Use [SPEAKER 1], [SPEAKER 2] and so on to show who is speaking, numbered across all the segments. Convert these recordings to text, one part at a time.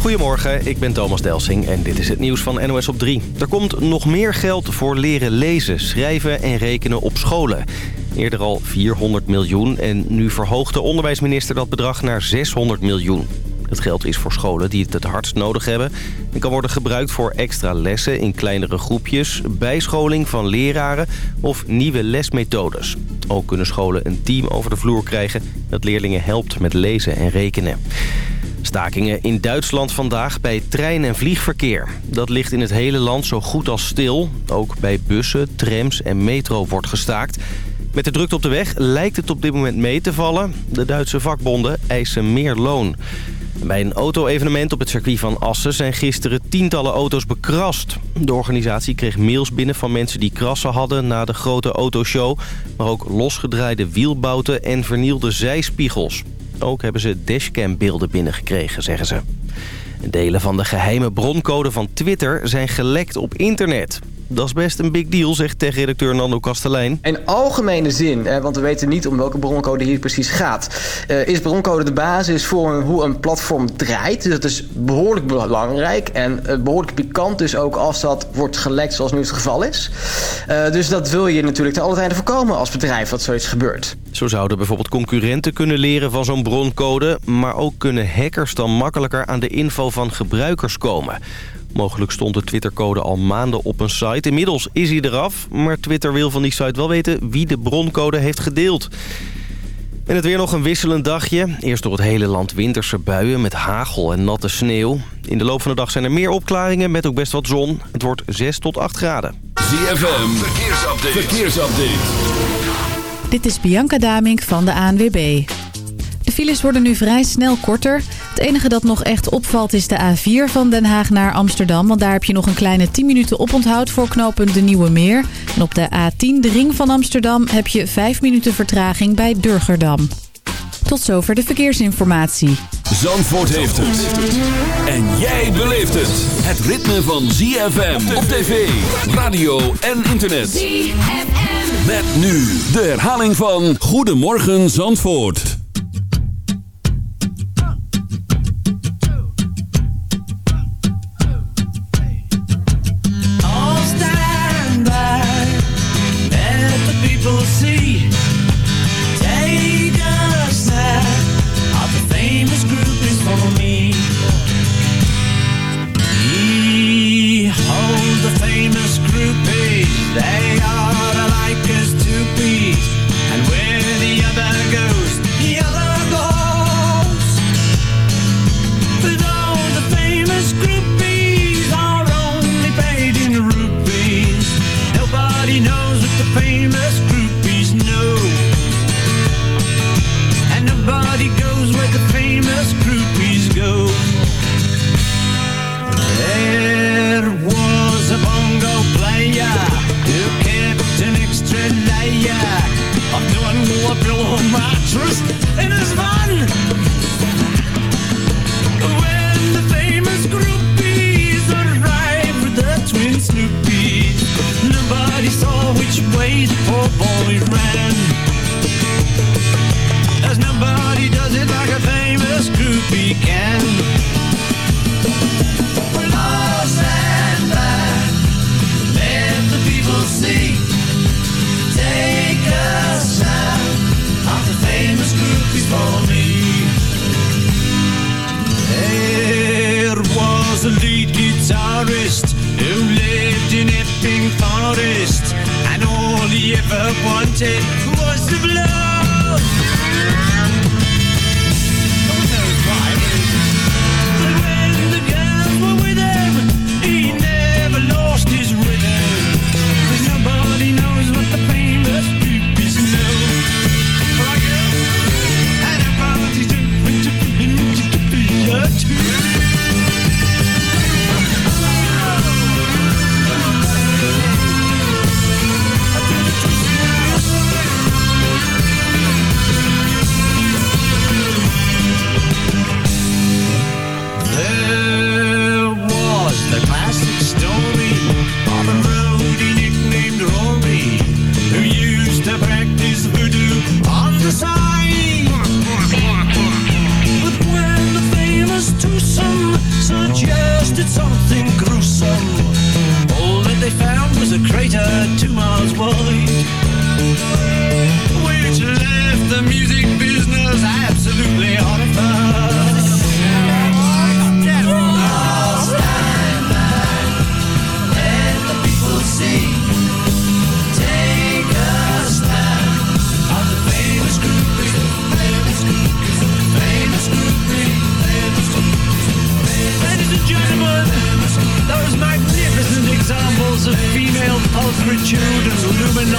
[SPEAKER 1] Goedemorgen, ik ben Thomas Delsing en dit is het nieuws van NOS op 3. Er komt nog meer geld voor leren lezen, schrijven en rekenen op scholen. Eerder al 400 miljoen en nu verhoogt de onderwijsminister dat bedrag naar 600 miljoen. Het geld is voor scholen die het het hardst nodig hebben... en kan worden gebruikt voor extra lessen in kleinere groepjes... bijscholing van leraren of nieuwe lesmethodes. Ook kunnen scholen een team over de vloer krijgen... dat leerlingen helpt met lezen en rekenen. Stakingen in Duitsland vandaag bij trein- en vliegverkeer. Dat ligt in het hele land zo goed als stil. Ook bij bussen, trams en metro wordt gestaakt. Met de drukte op de weg lijkt het op dit moment mee te vallen. De Duitse vakbonden eisen meer loon. Bij een auto-evenement op het circuit van Assen zijn gisteren tientallen auto's bekrast. De organisatie kreeg mails binnen van mensen die krassen hadden na de grote autoshow. Maar ook losgedraaide wielbouten en vernielde zijspiegels. Ook hebben ze dashcam-beelden binnengekregen, zeggen ze. Delen van de geheime broncode van Twitter zijn gelekt op internet. Dat is best een big deal, zegt tech-redacteur Nando Kastelein.
[SPEAKER 2] In algemene zin, want we weten niet om welke broncode hier precies gaat... Eh, is broncode de basis voor hoe een platform draait. Dus dat is behoorlijk belangrijk en eh, behoorlijk pikant dus ook als dat wordt gelekt zoals nu het geval is. Uh, dus dat wil je natuurlijk ten alle tijde voorkomen als bedrijf dat zoiets gebeurt.
[SPEAKER 1] Zo zouden bijvoorbeeld concurrenten kunnen leren van zo'n broncode... maar ook kunnen hackers dan makkelijker aan de info van gebruikers komen... Mogelijk stond de Twittercode al maanden op een site. Inmiddels is hij eraf, maar Twitter wil van die site wel weten wie de broncode heeft gedeeld. En het weer nog een wisselend dagje. Eerst door het hele land winterse buien met hagel en natte sneeuw. In de loop van de dag zijn er meer opklaringen met ook best wat zon. Het wordt 6 tot 8 graden.
[SPEAKER 3] ZFM, verkeersupdate. verkeersupdate.
[SPEAKER 4] Dit is Bianca Damink van de ANWB. De files worden nu vrij snel korter. Het enige dat nog echt opvalt is de A4 van Den Haag naar Amsterdam. Want daar heb je nog een kleine 10 minuten oponthoud voor knooppunt De Nieuwe Meer. En op de A10, de ring van Amsterdam, heb je 5 minuten vertraging bij Durgerdam. Tot zover de verkeersinformatie.
[SPEAKER 3] Zandvoort heeft het. En jij beleeft het. Het ritme van ZFM op tv, radio en internet. ZFM. Met nu de herhaling van Goedemorgen Zandvoort. guitarist who lived in Epping Forest. And all he ever wanted was the blood.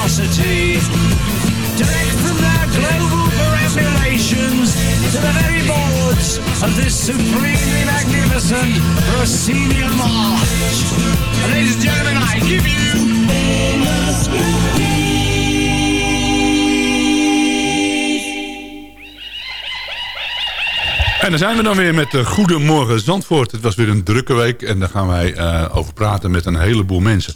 [SPEAKER 3] Luminosity, direct from their global perambulations to the very boards of this supremely magnificent proscenium march. Ladies and gentlemen, I give you
[SPEAKER 5] En dan zijn we dan weer met de Goedemorgen Zandvoort. Het was weer een drukke week en daar gaan wij eh, over praten met een heleboel mensen.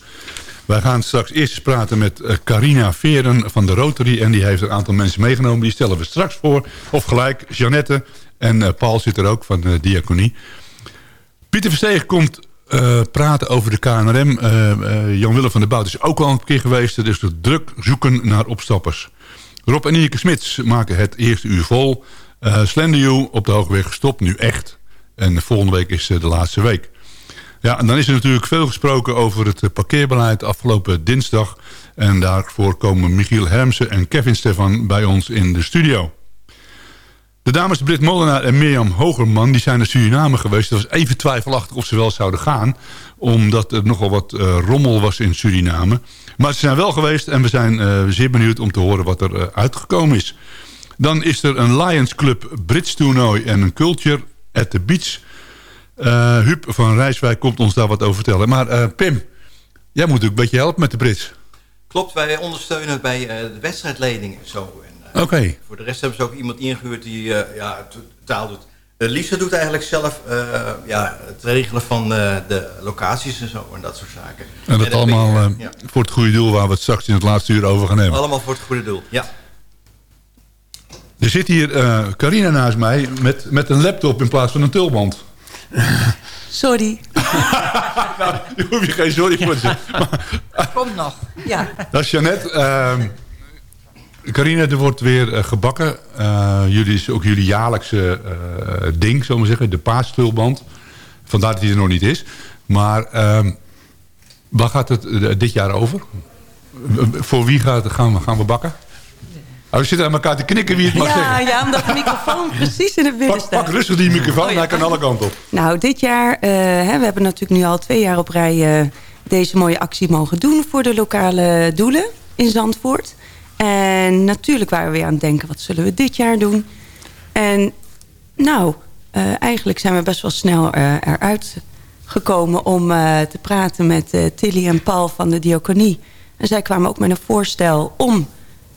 [SPEAKER 5] Wij gaan straks eerst praten met eh, Carina Veren van de Rotary. En die heeft een aantal mensen meegenomen. Die stellen we straks voor. Of gelijk, Jeannette en eh, Paul zit er ook van de Diaconie. Pieter Versteeg komt eh, praten over de KNRM. Jan-Willem van der Bout is ook al een keer geweest. Dus druk zoeken naar opstappers. Rob en Ineke Smits maken het eerste uur vol. Uh, Slenderju op de Hoogweg gestopt, nu echt. En volgende week is de laatste week. Ja, en dan is er natuurlijk veel gesproken over het eh, parkeerbeleid afgelopen dinsdag. En daarvoor komen Michiel Hermsen en Kevin Stefan bij ons in de studio. De dames Britt Molenaar en Mirjam Hogerman die zijn naar Suriname geweest. Het was even twijfelachtig of ze wel zouden gaan. Omdat er nogal wat uh, rommel was in Suriname. Maar ze zijn wel geweest en we zijn uh, zeer benieuwd om te horen wat er uitgekomen is. Dan is er een Lions Club Brits toernooi en een Culture at the Beach. Uh, Huub van Rijswijk komt ons daar wat over vertellen. Maar uh, Pim, jij moet ook een beetje helpen met de Brits.
[SPEAKER 6] Klopt, wij ondersteunen bij uh, de wedstrijdleiding en zo.
[SPEAKER 5] Oké. Okay.
[SPEAKER 6] Voor de rest hebben ze ook iemand ingehuurd die ja, taal doet. Lisa doet eigenlijk zelf ja, het regelen van de locaties en zo en dat soort zaken.
[SPEAKER 5] En dat en allemaal ja. voor het goede doel waar we het straks in het laatste uur over gaan nemen.
[SPEAKER 6] Allemaal voor het goede doel, ja.
[SPEAKER 5] Er zit hier Carina naast mij met, met een laptop in plaats van een tulband.
[SPEAKER 7] Sorry.
[SPEAKER 5] nou, daar hoef je geen sorry voor te zeggen.
[SPEAKER 7] Komt nog, ja.
[SPEAKER 5] Dat is Jeannette. Uh, Carina, er wordt weer uh, gebakken. Uh, jullie is ook jullie jaarlijkse ding, zullen we zeggen. De paastulband. Vandaar dat hij er nog niet is. Maar ehm, waar gaat het dit jaar over? Voor wie gaat, gaan, we, gaan we bakken? Oh, we zitten aan elkaar te knikken wie het mag
[SPEAKER 7] ja,
[SPEAKER 5] zeggen.
[SPEAKER 7] Ja, omdat de microfoon precies in het midden
[SPEAKER 5] staat. Pak, pak rustig die microfoon, oh, ja. hij kan alle kanten op.
[SPEAKER 7] Nou, dit jaar, uh, hè, we hebben natuurlijk nu al twee jaar op rij... Uh, deze mooie actie mogen doen voor de lokale doelen in Zandvoort. En natuurlijk waren we weer aan het denken, wat zullen we dit jaar doen? En nou, uh, eigenlijk zijn we best wel snel eruit gekomen... om te praten met Tilly en Paul van de Diaconie. En zij kwamen ook met een voorstel om...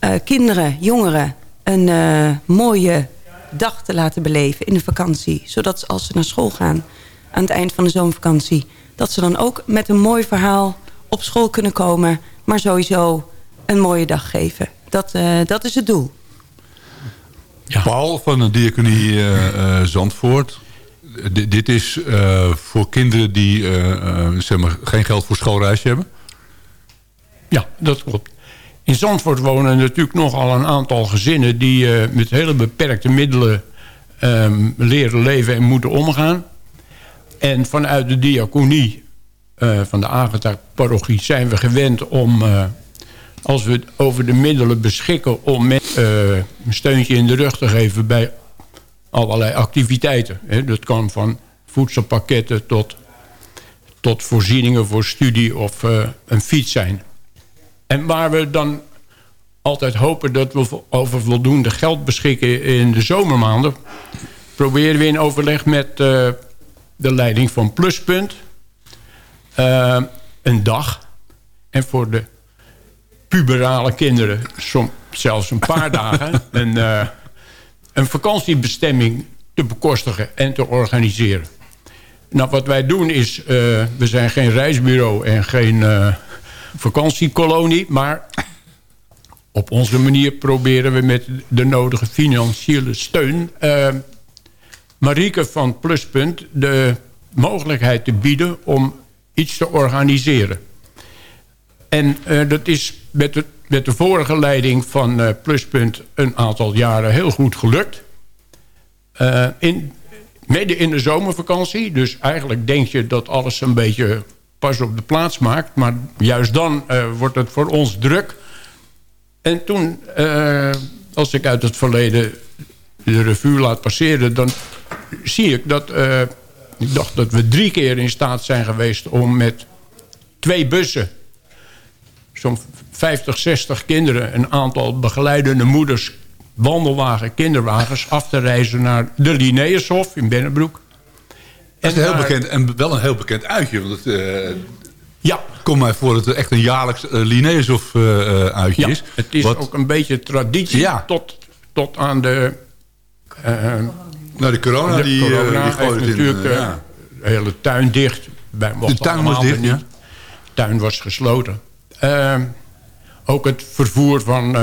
[SPEAKER 7] Uh, kinderen, jongeren een uh, mooie dag te laten beleven in de vakantie. Zodat ze, als ze naar school gaan aan het eind van de zomervakantie... dat ze dan ook met een mooi verhaal op school kunnen komen... maar sowieso een mooie dag geven. Dat, uh, dat is het doel.
[SPEAKER 5] Ja. Paul van de Diaconie Zandvoort. D dit is voor kinderen die zeg maar, geen geld voor schoolreisje hebben?
[SPEAKER 8] Ja, dat klopt. In Zandvoort wonen natuurlijk nogal een aantal gezinnen... die uh, met hele beperkte middelen um, leren leven en moeten omgaan. En vanuit de diaconie uh, van de Agatha-parochie zijn we gewend om... Uh, als we over de middelen beschikken om met, een steuntje in de rug te geven... bij allerlei activiteiten. Hè. Dat kan van voedselpakketten tot, tot voorzieningen voor studie of een fiets zijn... En waar we dan altijd hopen dat we over voldoende geld beschikken in de zomermaanden... proberen we in overleg met uh, de leiding van Pluspunt... Uh, een dag. En voor de puberale kinderen som, zelfs een paar dagen... Een, uh, een vakantiebestemming te bekostigen en te organiseren. Nou, wat wij doen is... we zijn geen reisbureau en geen vakantiekolonie. Maar op onze manier proberen we met de nodige financiële steun... Uh, Marieke van Pluspunt, de mogelijkheid te bieden om iets te organiseren. En eh, dat is met de, met de vorige leiding van eh, Pluspunt een aantal jaren heel goed gelukt. Eh, in, midden in de zomervakantie. Dus eigenlijk denk je dat alles een beetje pas op de plaats maakt. Maar juist dan eh, wordt het voor ons druk. En toen, eh, als ik uit het verleden de revue laat passeren... dan zie ik dat... eh, ik dacht dat we drie keer in staat zijn geweest om met twee bussen... zo'n 50, 60 kinderen, een aantal begeleidende moeders... wandelwagen, kinderwagens, af te reizen naar de Linnaeushof in Bennebroek.
[SPEAKER 5] Dat is een heel
[SPEAKER 8] daar-
[SPEAKER 5] bekend, en wel een heel bekend uitje. Want het eh,
[SPEAKER 8] Ja,
[SPEAKER 5] komt mij voor dat het echt een jaarlijks uh, Linnaeus of eh, uitje
[SPEAKER 8] ja
[SPEAKER 5] is.
[SPEAKER 8] het is
[SPEAKER 5] Wat-
[SPEAKER 8] ook een beetje traditie
[SPEAKER 5] Ja.
[SPEAKER 8] tot, tot aan de...
[SPEAKER 5] Nou, de corona,
[SPEAKER 8] de
[SPEAKER 5] die,
[SPEAKER 8] corona
[SPEAKER 5] die gooit het in.
[SPEAKER 8] natuurlijk
[SPEAKER 5] ja.
[SPEAKER 8] de hele tuin dicht. Mochten
[SPEAKER 5] De tuin was dicht,
[SPEAKER 8] niet.
[SPEAKER 5] ja.
[SPEAKER 8] De tuin was gesloten. Ehm, ook het vervoer van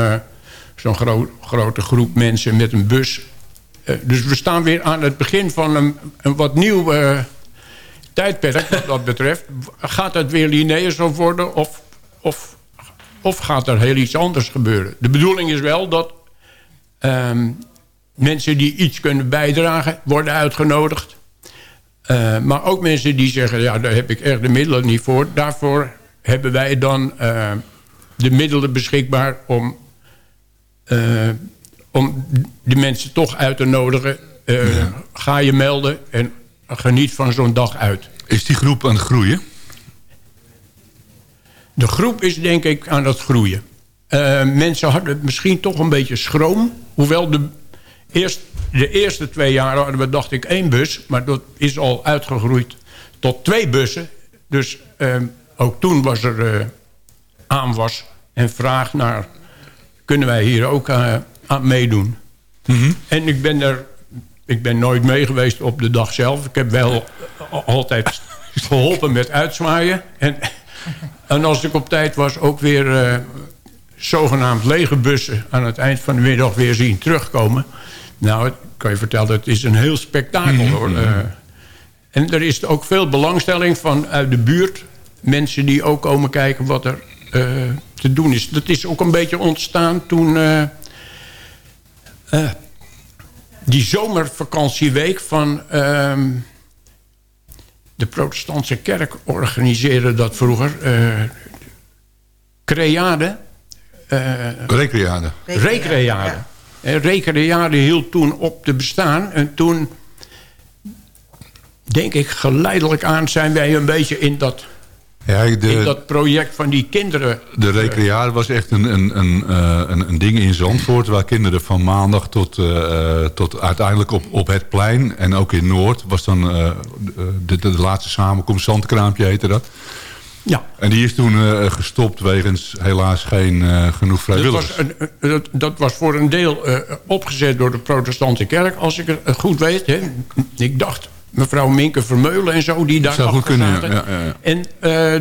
[SPEAKER 8] zo'n gro- grote groep mensen met een bus. Eh, dus we staan weer aan het begin van een, een wat nieuw eh, tijdperk wat dat betreft. Gaat het weer Linnaeus worden of, of, of gaat er heel iets anders gebeuren? De bedoeling is wel dat ehm, mensen die iets kunnen bijdragen worden uitgenodigd. Eh, maar ook mensen die zeggen, ja, daar heb ik echt de middelen niet voor. Daarvoor hebben wij dan de middelen beschikbaar om, om die mensen toch uit te nodigen. Eh, Ga je melden en geniet van zo'n dag uit.
[SPEAKER 5] Is die groep aan het groeien?
[SPEAKER 8] De groep is denk ik aan het groeien. Eh, mensen hadden misschien toch een beetje schroom. Hoewel de, eerst, de eerste twee jaar hadden we dacht ik één bus. Maar dat is al uitgegroeid tot twee bussen. Dus eh, ook toen was er aanwas en vraag naar... kunnen wij hier ook aan meedoen? En ik ben er... Ik ben nooit mee geweest op de dag zelf. Ik heb wel altijd geholpen met uitzwaaien. En, en als ik op tijd was, ook weer eh, zogenaamd lege bussen... aan het eind van de middag weer zien terugkomen. Nou, ik kan je vertellen, het is een heel spektakel. hoor. Eh, en er is ook veel belangstelling van uit de buurt. Mensen die ook komen kijken wat er eh, te doen is. Dat is ook een beetje ontstaan toen... eh, die zomervakantieweek van... ehm, de protestantse kerk organiseerde dat vroeger. eh creade. eh,
[SPEAKER 5] Recreade.
[SPEAKER 8] Recreade. En Recreade hield toen op te bestaan. En toen, denk ik, geleidelijk aan zijn wij een beetje in dat,
[SPEAKER 5] Ja,
[SPEAKER 8] in dat project van die kinderen.
[SPEAKER 5] de recreade was echt een, een, een, eh, een, een ding in Zandvoort... waar kinderen van maandag tot, eh, eh, tot uiteindelijk op, op het plein... en ook in Noord was dan de, de, de laatste samenkomst. Zandkraampje heette dat.
[SPEAKER 8] Ja,
[SPEAKER 5] En die is toen gestopt wegens helaas geen genoeg
[SPEAKER 8] dat
[SPEAKER 5] vrijwilligers.
[SPEAKER 8] was, een, dat, dat was voor een deel opgezet door de protestantse kerk. Als ik het goed weet. Hè. Ik dacht, mevrouw Minke Vermeulen en zo... die daar
[SPEAKER 5] Zou kunnen, ja.
[SPEAKER 8] En eh,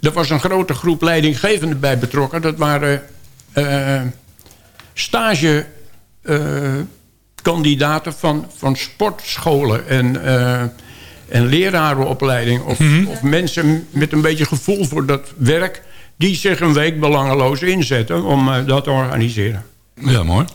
[SPEAKER 8] er was een grote groep leidinggevenden bij betrokken. Dat waren eh stage eh, kandidaten van, van sportscholen en, en lerarenopleiding. Of,
[SPEAKER 5] Mhm.
[SPEAKER 8] of mensen met een beetje gevoel voor dat werk... die zich een week belangeloos inzetten om dat te organiseren.
[SPEAKER 5] Ja, mooi.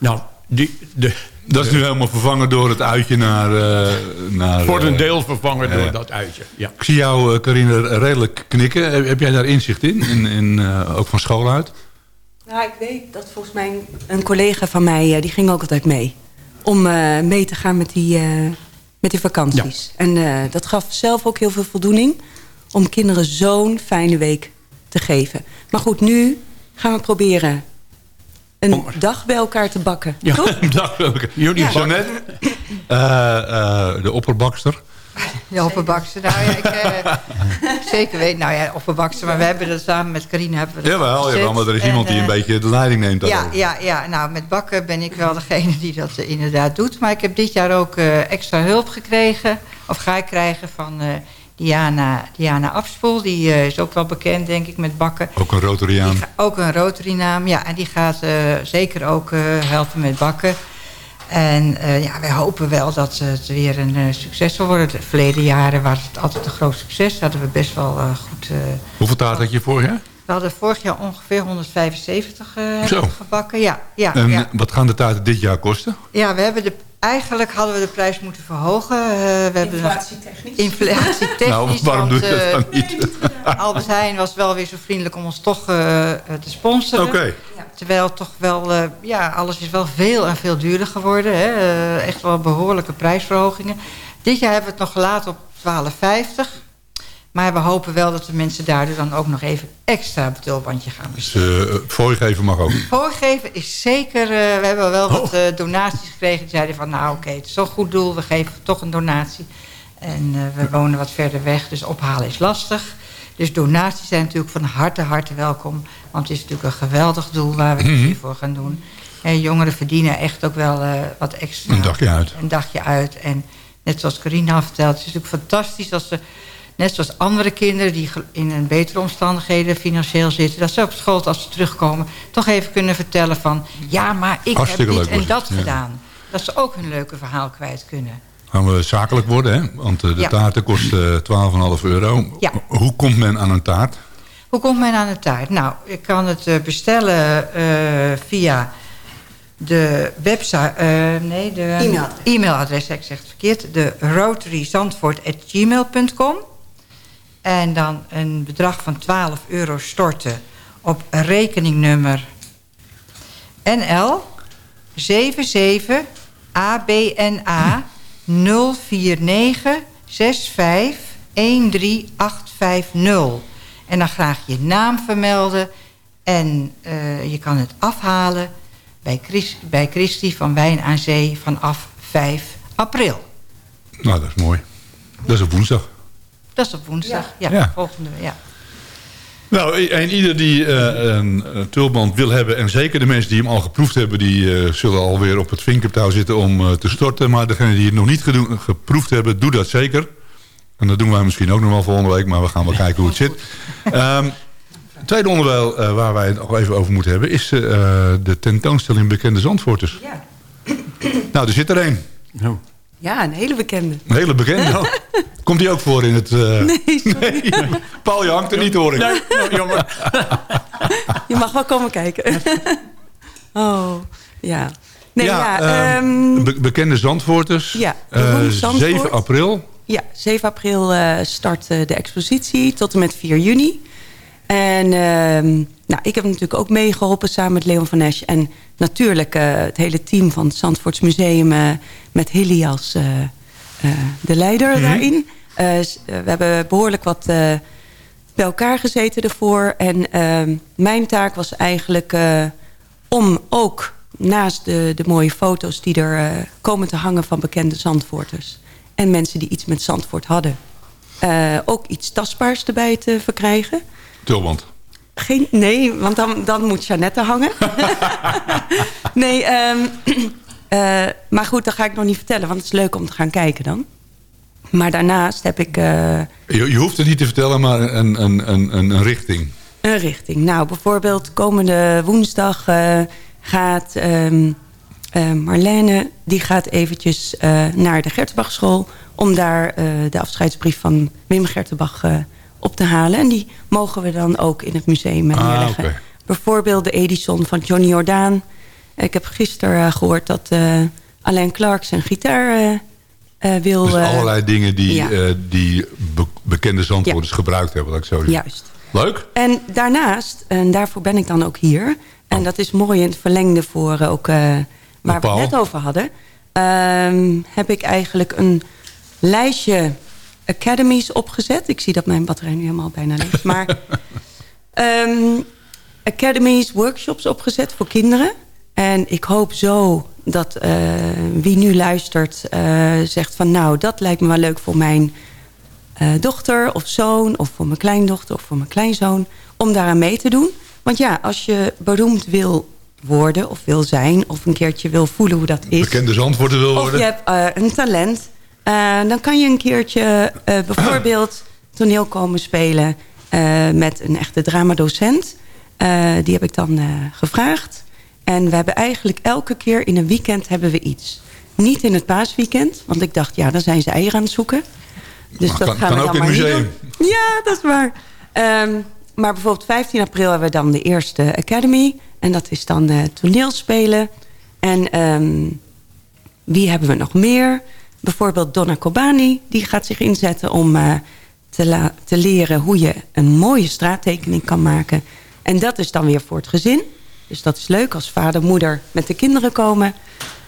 [SPEAKER 8] Nou, die, de,
[SPEAKER 5] Dat is nu helemaal vervangen door het uitje naar... eh, naar
[SPEAKER 8] voor een
[SPEAKER 5] eh,
[SPEAKER 8] deel vervangen door dat uitje. Ja.
[SPEAKER 5] Ik zie jou, eh, Carine, redelijk knikken. Heb, heb jij daar inzicht in? in, in eh, ook van school uit?
[SPEAKER 7] Nou, ik weet dat volgens mij een collega van mij... eh, die ging ook altijd mee. Om eh, mee te gaan met die, eh, met die vakanties. En eh, dat gaf zelf ook heel veel voldoening... om kinderen zo'n fijne week te geven. Maar goed, nu gaan we proberen... een dag bij elkaar te bakken.
[SPEAKER 8] Ja.
[SPEAKER 7] Toch?
[SPEAKER 5] Dag, oké.
[SPEAKER 8] Jullie
[SPEAKER 7] Ja.
[SPEAKER 5] Jeannette, eh, eh, de opperbakster.
[SPEAKER 9] Ja, opperbakster. Nou ja, ik eh, zeker weet. Nou ja, opperbakster. Maar we hebben dat samen met Carine hebben we dat
[SPEAKER 5] Jawel, jawel, maar er is
[SPEAKER 9] En,
[SPEAKER 5] iemand die een beetje de leiding neemt.
[SPEAKER 9] Ja,
[SPEAKER 5] daarover.
[SPEAKER 9] ja, ja, nou met bakken ben ik wel degene die dat inderdaad doet. Maar ik heb dit jaar ook eh, extra hulp gekregen. Of ga ik krijgen van eh, Diana, Diana Afspoel. Die eh, is ook wel bekend, denk ik, met bakken.
[SPEAKER 5] Ook een Rotariaan.
[SPEAKER 9] Ook een Rotary naam, ja. En die gaat eh, zeker ook eh, helpen met bakken. En ja, wij hopen wel dat het weer een succes zal worden. De verleden jaren was het altijd een groot succes. Hadden we best wel goed...
[SPEAKER 5] Hoeveel taart had je vorig jaar?
[SPEAKER 9] we hadden vorig jaar ongeveer 175 eh,
[SPEAKER 5] Zo.
[SPEAKER 9] gebakken. Ja, ja,
[SPEAKER 5] En
[SPEAKER 9] ja.
[SPEAKER 5] wat gaan de taarten dit jaar kosten?
[SPEAKER 9] ja, we hebben de, eigenlijk hadden we de prijs moeten verhogen. Eh, we hebben
[SPEAKER 7] Inflatietechnisch.
[SPEAKER 9] Inflatietechnisch.
[SPEAKER 5] Nou, waarom doe
[SPEAKER 9] want,
[SPEAKER 5] je dat
[SPEAKER 9] eh,
[SPEAKER 5] dan niet?
[SPEAKER 9] Albert Heijn was wel weer zo vriendelijk om ons toch eh, te sponsoren.
[SPEAKER 5] Oké.
[SPEAKER 9] Terwijl toch wel, eh, ja, alles is wel veel en veel duurder geworden. Hè? Eh, echt wel behoorlijke prijsverhogingen. Dit jaar hebben we het nog gelaten op 12,50. Maar we hopen wel dat de mensen daardoor dan ook nog even extra betulbandje gaan bestellen.
[SPEAKER 5] Dus uh, voorgeven mag ook.
[SPEAKER 9] Voorgeven is zeker... eh, we hebben wel wat eh, donaties gekregen. Die zeiden van, nou oké, het is zo'n goed doel. We geven toch een donatie. En eh, we wonen wat verder weg, dus ophalen is lastig. Dus donaties zijn natuurlijk van harte, harte welkom. Want het is natuurlijk een geweldig doel waar we het
[SPEAKER 5] Mhm.
[SPEAKER 9] hier voor gaan doen. En jongeren verdienen echt ook wel eh, wat extra.
[SPEAKER 5] Een dagje uit.
[SPEAKER 9] Een dagje uit. En net zoals Corina vertelt, het is natuurlijk fantastisch als ze... Net zoals andere kinderen die in een betere omstandigheden financieel zitten... dat ze op school, als ze terugkomen, toch even kunnen vertellen van... ja, maar ik
[SPEAKER 5] Hartstikke
[SPEAKER 9] heb dit en dat
[SPEAKER 5] het, ja.
[SPEAKER 9] gedaan. Dat ze ook hun leuke verhaal kwijt kunnen.
[SPEAKER 5] Gaan we zakelijk worden, hè? Want eh, de
[SPEAKER 9] Ja.
[SPEAKER 5] taarten kosten 12,5 euro.
[SPEAKER 9] Ja.
[SPEAKER 5] Hoe komt men aan een taart?
[SPEAKER 9] Hoe komt men aan de taart? Nou, ik kan het eh, bestellen eh, via de website... eh, nee, de
[SPEAKER 7] E-mailadres.
[SPEAKER 9] e-mailadres, ik zeg het verkeerd. De rotaryzandvoort.gmail.com. En dan een bedrag van 12 euro storten op rekeningnummer NL 77 ABNA 049 65 13850. En dan graag je naam vermelden. En eh, je kan het afhalen bij, Chris, bij Christy van Wijn aan Zee vanaf 5 april.
[SPEAKER 5] Nou, dat is mooi. Dat is op woensdag.
[SPEAKER 9] Dat is op woensdag. Ja,
[SPEAKER 5] Ja.
[SPEAKER 9] volgende. Ja.
[SPEAKER 5] Nou, en ieder die eh, een, een tulband wil hebben... en zeker de mensen die hem al geproefd hebben... die eh, zullen alweer op het vinkertouw zitten om eh, te storten. Maar degenen die het nog niet geproefd hebben, doe dat zeker. En dat doen wij misschien ook nog wel volgende week... maar we gaan wel kijken hoe het zit. Ehm, het tweede onderwerp eh, waar wij het nog even over moeten hebben... is eh, de tentoonstelling Bekende Zandvoorters.
[SPEAKER 7] Ja.
[SPEAKER 5] Nou, er zit er een.
[SPEAKER 7] Ja, een hele bekende.
[SPEAKER 5] Een hele bekende. Komt die ook voor in het... eh,
[SPEAKER 7] Nee, sorry.
[SPEAKER 5] Paul, je hangt er niet, hoor ik.
[SPEAKER 8] Nee, jammer.
[SPEAKER 7] Je mag wel komen kijken. oh, ja. Nee, ja,
[SPEAKER 5] ehm,
[SPEAKER 7] ehm,
[SPEAKER 5] be- bekende Zandvoorters.
[SPEAKER 7] Ja,
[SPEAKER 5] Eh,
[SPEAKER 7] Zandvoort.
[SPEAKER 5] 7 april.
[SPEAKER 7] Ja, 7 april eh, start eh, de expositie tot en met 4 juni. En ehm, nou, ik heb natuurlijk ook meegeholpen samen met Leon van Esch. En natuurlijk eh, het hele team van het Zandvoorts Museum... eh, met Hilly als eh, de leider
[SPEAKER 5] Mhm.
[SPEAKER 7] daarin. We hebben behoorlijk wat bij elkaar gezeten ervoor. En ehm, mijn taak was eigenlijk om ook naast de, de mooie foto's... die er komen te hangen van bekende Zandvoorters... en mensen die iets met Zandvoort hadden... ook iets tastbaars erbij te verkrijgen.
[SPEAKER 5] Tulband.
[SPEAKER 7] Geen, nee, want dan, dan moet Jeannette hangen. nee, ehm, eh, maar goed, dat ga ik nog niet vertellen... want het is leuk om te gaan kijken dan. Maar daarnaast heb ik... eh,
[SPEAKER 5] Je, je hoeft het niet te vertellen, maar een, een, een, een, richting.
[SPEAKER 7] Een richting. Nou, bijvoorbeeld komende woensdag eh, gaat eh, Marlene... die gaat eventjes naar de Gertenbachschool... om daar de afscheidsbrief van Wim Gertenbach op te halen. En die mogen we dan ook in het museum
[SPEAKER 5] Ah,
[SPEAKER 7] neerleggen. Bijvoorbeeld de Edison van Johnny Jordaan. Ik heb gisteren eh, gehoord dat eh, Alain Clark zijn gitaar eh, wil...
[SPEAKER 5] Dus allerlei dingen die,
[SPEAKER 7] ja.
[SPEAKER 5] die be- bekende Zandvoorters gebruikt hebben, laat ik zo zeggen.
[SPEAKER 7] Juist.
[SPEAKER 5] Leuk?
[SPEAKER 7] En daarnaast, en daarvoor ben ik dan ook hier... en dat is mooi in het verlengde voor ook waar we het net over hadden... ehm, heb ik eigenlijk een lijstje academies opgezet. Ik zie dat mijn batterij nu helemaal bijna leeg is. Maar ehm, academies, workshops opgezet voor kinderen. En ik hoop zo dat eh, wie nu luistert eh, zegt van... nou, dat lijkt me wel leuk voor mijn eh, dochter of zoon... of voor mijn kleindochter of voor mijn kleinzoon... om daaraan mee te doen. Want ja, als je beroemd wil worden of wil zijn... of een keertje wil voelen hoe dat is...
[SPEAKER 5] Bekende Zandvoorter wil
[SPEAKER 7] Of
[SPEAKER 5] worden.
[SPEAKER 7] je hebt een talent. Eh, dan kan je een keertje eh, bijvoorbeeld toneel komen spelen... eh, met een echte dramadocent. Die heb ik dan gevraagd. En we hebben eigenlijk elke keer in een weekend hebben we iets. Niet in het paasweekend, want ik dacht, ja, dan zijn ze eieren aan het zoeken. Dus
[SPEAKER 5] Maar
[SPEAKER 7] dat
[SPEAKER 5] kan-
[SPEAKER 7] gaan we
[SPEAKER 5] ook
[SPEAKER 7] dan
[SPEAKER 5] in
[SPEAKER 7] maar
[SPEAKER 5] het museum.
[SPEAKER 7] doen. Ja, dat is waar. Ehm, maar bijvoorbeeld 15 april hebben we dan de eerste Academy. En dat is dan eh, toneelspelen. En ehm, wie hebben we nog meer? Bijvoorbeeld Donna Kobani. Die gaat zich inzetten om eh, te, te leren hoe je een mooie straattekening kan maken. En dat is dan weer voor het gezin. Dus dat is leuk als vader, moeder met de kinderen komen.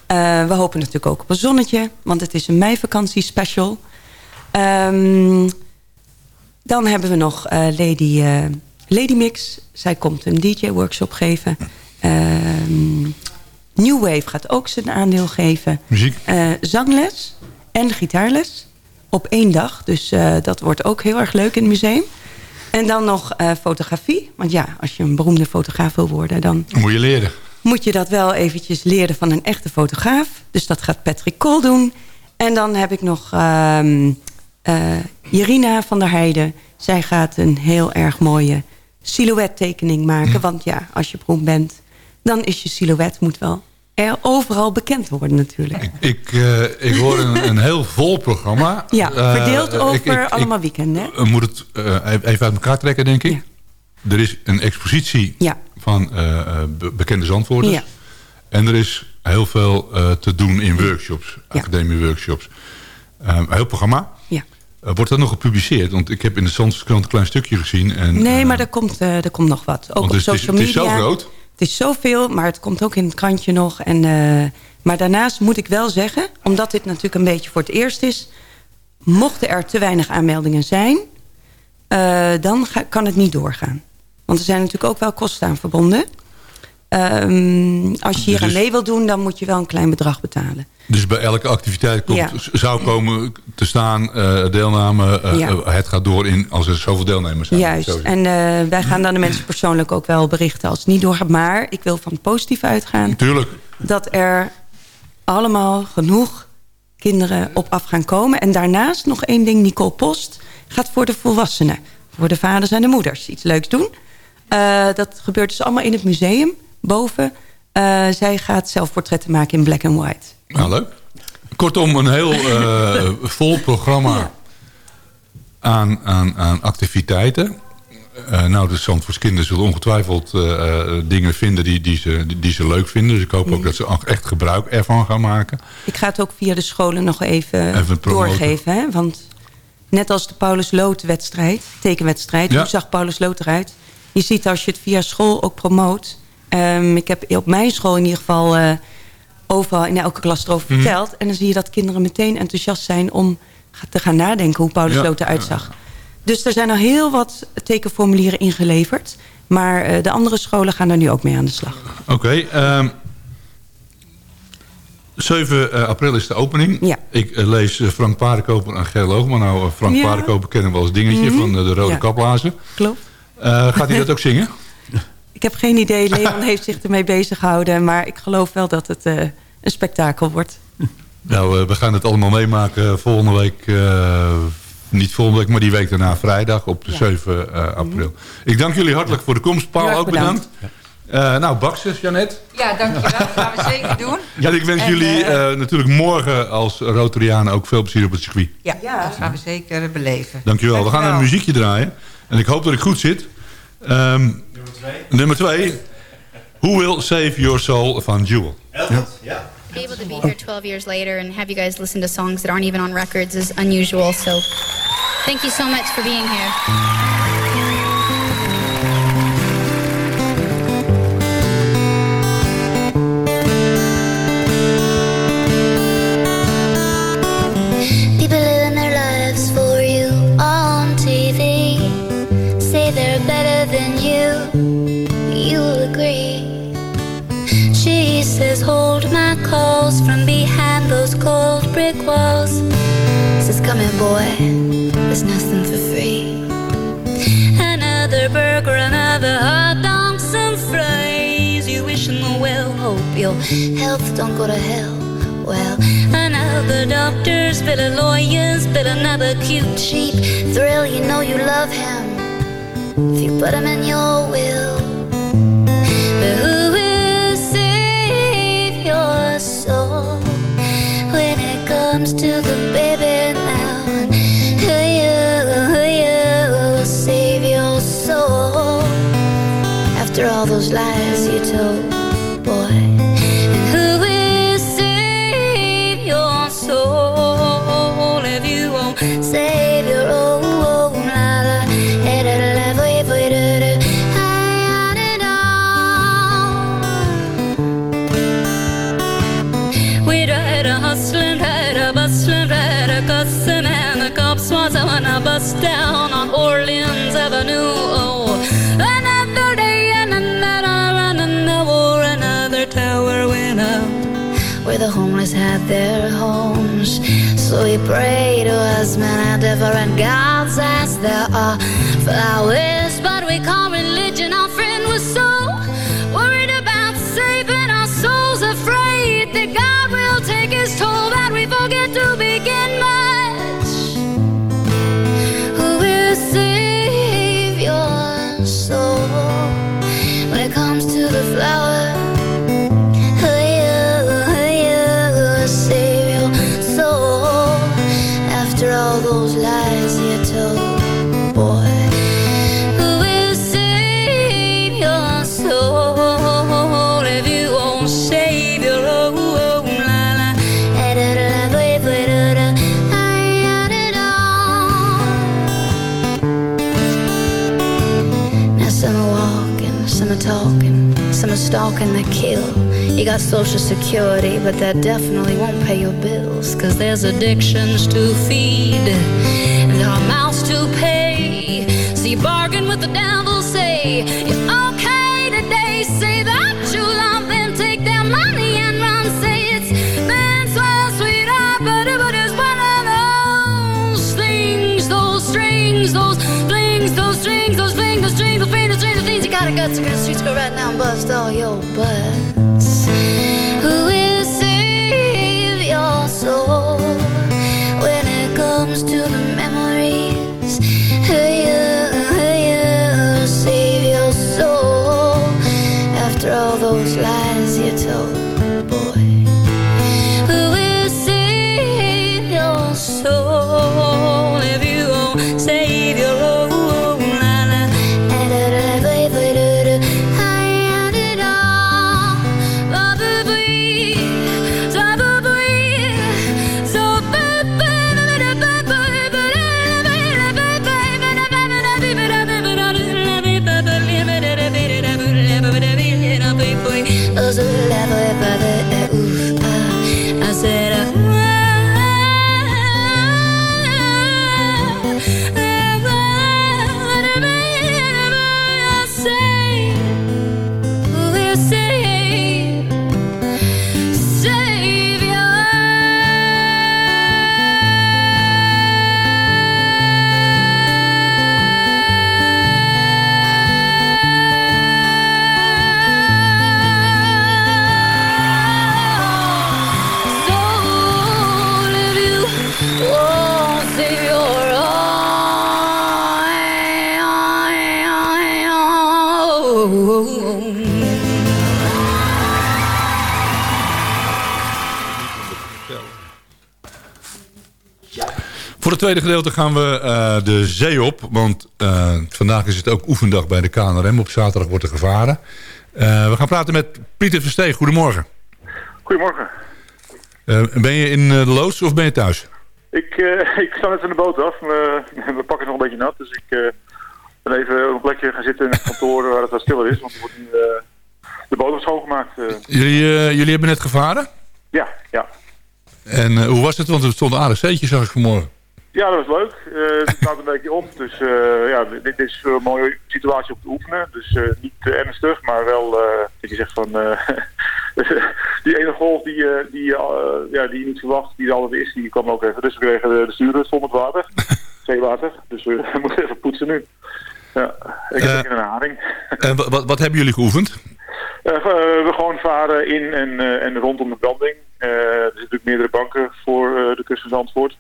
[SPEAKER 7] Eh, we hopen natuurlijk ook op een zonnetje. Want het is een meivakantie special. Ehm, dan hebben we nog eh, Lady, Lady Mix. Zij komt een DJ-workshop geven. Ehm, New Wave gaat ook zijn aandeel geven.
[SPEAKER 5] Muziek.
[SPEAKER 7] Zangles en gitaarles op één dag. Dus eh, dat wordt ook heel erg leuk in het museum. En dan nog eh, fotografie. Want ja, als je een beroemde fotograaf wil worden... dan
[SPEAKER 5] Moet je leren.
[SPEAKER 7] moet je dat wel eventjes leren van een echte fotograaf. Dus dat gaat Patrick Kool doen. En dan heb ik nog ehm eh, Irina van der Heijden. Zij gaat een heel erg mooie silhouettekening maken. Want ja, als je beroemd bent, dan is je silhouet moet wel er overal bekend worden natuurlijk.
[SPEAKER 5] Ik, eh, ik hoor een, een heel vol programma.
[SPEAKER 7] Ja,
[SPEAKER 5] Eh,
[SPEAKER 7] verdeeld
[SPEAKER 5] ik-
[SPEAKER 7] over
[SPEAKER 5] ik-
[SPEAKER 7] allemaal weekenden. hè?
[SPEAKER 5] Ik moet het eh, even uit elkaar trekken, denk ik. Er is een expositie
[SPEAKER 7] Ja.
[SPEAKER 5] van be- bekende zandwoorders.
[SPEAKER 7] Ja.
[SPEAKER 5] En er is heel veel te doen in workshops, academie-workshops. Een heel programma.
[SPEAKER 7] Ja.
[SPEAKER 5] Wordt dat nog gepubliceerd? Want ik heb in de Zandvoortskrant een klein stukje gezien. En,
[SPEAKER 7] Nee, maar er komt, er komt nog wat. Ook op
[SPEAKER 5] het is-
[SPEAKER 7] social
[SPEAKER 5] het is
[SPEAKER 7] media.
[SPEAKER 5] zo groot.
[SPEAKER 7] Het is zoveel, maar het komt ook in het krantje nog. En, eh, maar daarnaast moet ik wel zeggen, omdat dit natuurlijk een beetje voor het eerst is... mochten er te weinig aanmeldingen zijn, eh, dan kan het niet doorgaan. Want er zijn natuurlijk ook wel kosten aan verbonden. Ehm, als je hier aan
[SPEAKER 5] Dus-
[SPEAKER 7] mee wil doen, dan moet je wel een klein bedrag betalen.
[SPEAKER 5] Dus bij elke activiteit komt,
[SPEAKER 7] Ja.
[SPEAKER 5] zou komen te staan eh, deelname. eh,
[SPEAKER 7] Ja.
[SPEAKER 5] eh, het gaat door in als er zoveel deelnemers zijn.
[SPEAKER 7] Juist.
[SPEAKER 5] Zo.
[SPEAKER 7] En wij gaan dan de mensen persoonlijk ook wel berichten als het niet doorgaat. Maar ik wil van het positief uitgaan.
[SPEAKER 5] Tuurlijk.
[SPEAKER 7] Dat er allemaal genoeg kinderen op af gaan komen. En daarnaast nog één ding. Nicole Post gaat voor de volwassenen. Voor de vaders en de moeders iets leuks doen. Dat gebeurt dus allemaal in het museum. Boven. Eh, zij gaat zelf portretten maken in black and white.
[SPEAKER 5] Nou, leuk. Kortom, een heel eh, vol programma aan, aan, aan activiteiten. Eh, nou, de Zandvoorts kinderen zullen ongetwijfeld dingen vinden die, die, ze, die, die ze leuk vinden. Dus ik hoop ook dat ze echt gebruik ervan gaan maken.
[SPEAKER 7] Ik ga het ook via de scholen nog even, doorgeven. Hè? Want net als de Paulus Lood wedstrijd, tekenwedstrijd...
[SPEAKER 5] Ja.
[SPEAKER 7] hoe zag Paulus Lood eruit? Je ziet als je het via school ook promoot... Ehm, ik heb op mijn school in ieder geval eh, overal in elke klas erover
[SPEAKER 5] Mhm.
[SPEAKER 7] verteld. En dan zie je dat kinderen meteen enthousiast zijn... om te gaan nadenken hoe Paulus
[SPEAKER 5] Ja,
[SPEAKER 7] eruit zag. Dus er zijn al heel wat tekenformulieren ingeleverd. Maar eh, de andere scholen gaan er nu ook mee aan de slag.
[SPEAKER 5] Oké. ehm, 7 eh, april is de opening.
[SPEAKER 7] Ja.
[SPEAKER 5] Ik lees Frank Paardenkoper en Ger Loogman. Nou, Frank
[SPEAKER 7] Ja.
[SPEAKER 5] Paardenkoper kennen we als dingetje
[SPEAKER 7] Mhm.
[SPEAKER 5] van de Rode
[SPEAKER 7] Ja.
[SPEAKER 5] Kaplazen.
[SPEAKER 7] Klopt.
[SPEAKER 5] Gaat hij dat ook zingen?
[SPEAKER 7] Ik heb geen idee. Leon heeft zich ermee bezig gehouden. Maar ik geloof wel dat het eh, een spektakel wordt.
[SPEAKER 5] Nou, eh, we gaan het allemaal meemaken volgende week. eh, niet volgende week, maar die week daarna vrijdag op 7 eh, april. Ik dank jullie hartelijk voor de komst. Paul, ook bedankt.
[SPEAKER 7] bedankt.
[SPEAKER 5] Eh, nou, Baxes, Janet.
[SPEAKER 9] Ja, dankjewel. Dat gaan we zeker doen.
[SPEAKER 5] Ja, ik wens
[SPEAKER 9] En,
[SPEAKER 5] jullie
[SPEAKER 9] eh,
[SPEAKER 5] eh, natuurlijk morgen als Rotarianen ook veel plezier op het circuit.
[SPEAKER 9] Ja, dat gaan we zeker beleven.
[SPEAKER 5] Dankjewel. We gaan een muziekje draaien. En ik hoop dat ik goed zit. Ehm, nummer twee. Nummer twee. Who Will Save Your Soul van Jewel.
[SPEAKER 10] To be able to be here 12 years later and have you guys listen to songs that aren't even on records is unusual. So thank you so much for being here.
[SPEAKER 11] Says, Hold my calls from behind those cold brick walls. Says, Come here, boy, there's nothing for free. Another burger, another hot dog, some fries. You wishing the well, hope your health don't go to hell. Well, another doctor's bill, a lawyer's bill, another cute, cheap thrill. You know you love him if you put him in your will. Comes to the their homes. So we pray to as many different gods as there are flowers, but we call religion our friend. We're so worried about saving our souls, afraid that God will take his toll, that we forget to begin much. Lies you told, boy? Some are stalking the kill. You got social security, but that definitely won't pay your bills. Cause there's addictions to feed, and there are mouths to pay. So you bargain with the devil, say, things you gotta go to the streets, go right now and bust all your butts. Who will save your soul when it comes to the memories? Who you, who you save your soul after all those lies you told,
[SPEAKER 5] tweede gedeelte gaan we eh, de zee op. Want eh, vandaag is het ook oefendag bij de KNRM. Op zaterdag wordt er gevaren. Eh, we gaan praten met Pieter Versteeg. Goedemorgen.
[SPEAKER 12] Goedemorgen.
[SPEAKER 5] Ben je in de loods of ben je thuis?
[SPEAKER 12] Ik, ik sta net van de boot af. We, we pakken nog een beetje nat. Dus ik ben even op een plekje gaan zitten in het kantoor waar het wat stiller is. Want er wordt nu de boot wordt schoongemaakt.
[SPEAKER 5] Jullie, jullie hebben net gevaren?
[SPEAKER 12] ja, ja.
[SPEAKER 5] En hoe was het? Want er stond een aardig zeetje, zag ik vanmorgen.
[SPEAKER 12] Ja, dat was leuk. Eh, het staat een beetje op. Dus eh, ja, dit, is een mooie situatie om te oefenen. Dus eh, niet te ernstig, maar wel dat je zegt van... die ene golf die, die, ja, die je niet verwacht, die er altijd is, die kwam ook even. Dus we kregen de, de sturen vol met water, zeewater. Dus we moeten even poetsen nu. Ja, ik heb in een haring.
[SPEAKER 5] En wa- wat, wat hebben jullie geoefend?
[SPEAKER 12] We gewoon varen in en, en rondom de branding. Er zitten natuurlijk meerdere banken voor de kust van Zandvoort.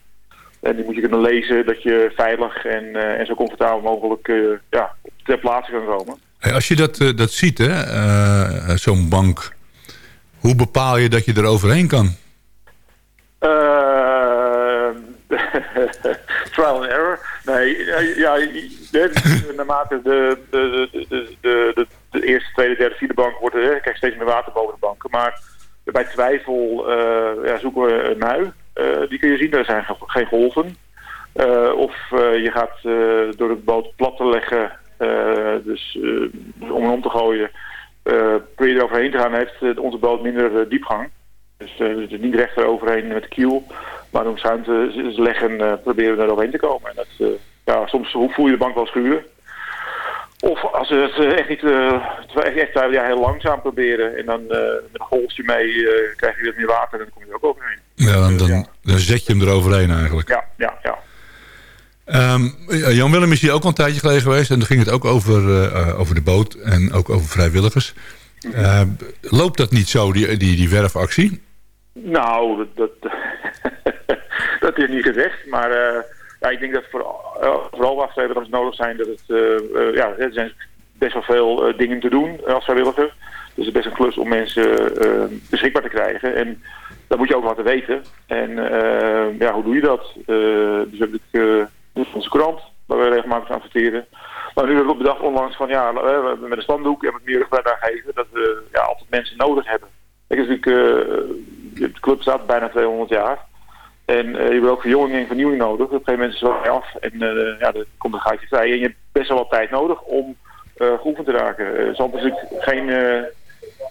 [SPEAKER 12] En die moet je kunnen lezen dat je veilig en, eh, en zo comfortabel mogelijk eh, ja, ter plaatse kan komen.
[SPEAKER 5] Hey, als je dat, eh, dat ziet, hè, zo'n bank... Hoe bepaal je dat je er overheen kan?
[SPEAKER 12] Trial and error. Nee, ja, naarmate de, de, de, de, eerste, tweede, derde, vierde bank wordt er, krijg steeds meer water boven de banken. Maar bij twijfel ja, zoeken we een mui. Eh, die kun je zien, er zijn ge- geen golven. Eh, of eh, je gaat door de boot plat te leggen, dus om hem om te gooien, probeer je er overheen te gaan, heeft onze boot minder diepgang. Dus is niet recht eroverheen met de kiel, maar om schuin te leggen proberen we er overheen te komen. En dat, ja, soms voel je de bank wel schuren. Of als we het echt niet, echt, echt ja, heel langzaam proberen en dan eh, met een golfje mee krijg je weer meer water en dan kom je er ook overheen.
[SPEAKER 5] Ja, dan, dan, dan zet je hem eroverheen eigenlijk.
[SPEAKER 12] Ja, ja, ja.
[SPEAKER 5] Ehm, Jan Willem is hier ook al een tijdje geleden geweest. En dan ging het ook over, eh, eh, over de boot en ook over vrijwilligers. Eh, loopt dat niet zo, die, die, die werfactie?
[SPEAKER 12] Nou, dat, dat, dat is niet gezegd, maar eh, ja, ik denk dat voor, vooral vrijwilligers nodig zijn, dat het, eh, eh, ja, er zijn best wel veel eh, dingen te doen als vrijwilliger. Dus het is best een klus om mensen eh, beschikbaar te krijgen. En dat moet je ook laten weten. En eh, ja, hoe doe je dat? Eh, dus heb ik uh, onze krant, waar we regelmatig aan adverteren. Maar nu hebben we bedacht onlangs van ja, we met een spandoek en wat meer rugbaar daar geven, dat we ja, altijd mensen nodig hebben. Kijk, is natuurlijk, uh, de club staat bijna 200 jaar. En uh, je hebt ook verjonging en vernieuwing nodig. Op een gegeven moment wel af en uh, ja, er komt een gaatje vrij. En je hebt best wel wat tijd nodig om uh, geoefend te raken. Zand is natuurlijk geen,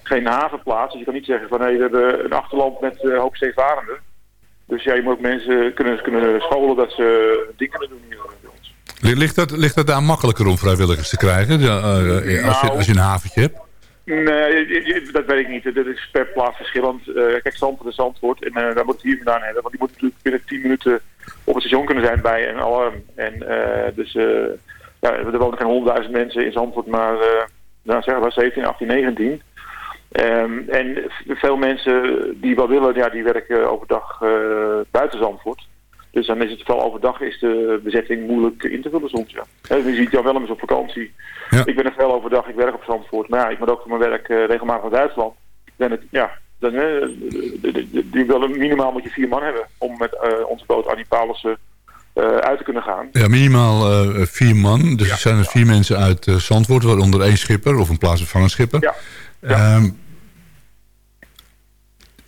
[SPEAKER 12] geen havenplaats. Dus je kan niet zeggen van hey, we hebben een achterland met uh, hoop. Dus ja, je moet ook mensen kunnen, kunnen scholen dat ze dingen kunnen doen hier bij ons.
[SPEAKER 5] Ligt dat, ligt dat daar makkelijker om vrijwilligers te krijgen? Ja, uh, als, je, als je een haventje hebt?
[SPEAKER 12] Nee, dat weet ik niet. Dat is per plaats verschillend. Uh, kijk, Zandvoort is Zandvoort. En uh, daar moet het hier vandaan hebben. Want die moet natuurlijk binnen 10 minuten op het station kunnen zijn bij een alarm. En uh, dus ja, er wonen geen 100.000 mensen in Zandvoort, maar nou, zeggen we 17, 18, 19. Um, en veel mensen die wel willen, ja, die werken overdag buiten Zandvoort. Dus dan is het vooral overdag is de bezetting moeilijk in te vullen soms, ja. En je ziet jou wel eens op vakantie. Ja. Ik ben er veel overdag, ik werk op Zandvoort. Maar ja, ik moet ook voor mijn werk uh, regelmatig naar Duitsland. Dan het, ja, dan, uh, die willen minimaal moet je vier man hebben om met uh, onze boot Annie Paulussen uit te kunnen gaan.
[SPEAKER 5] Ja, minimaal vier man. Dus ja, er zijn er ja. vier mensen uit Zandvoort, waaronder één schipper of een plaatsvervangend schipper.
[SPEAKER 12] Ja. Ja. Um,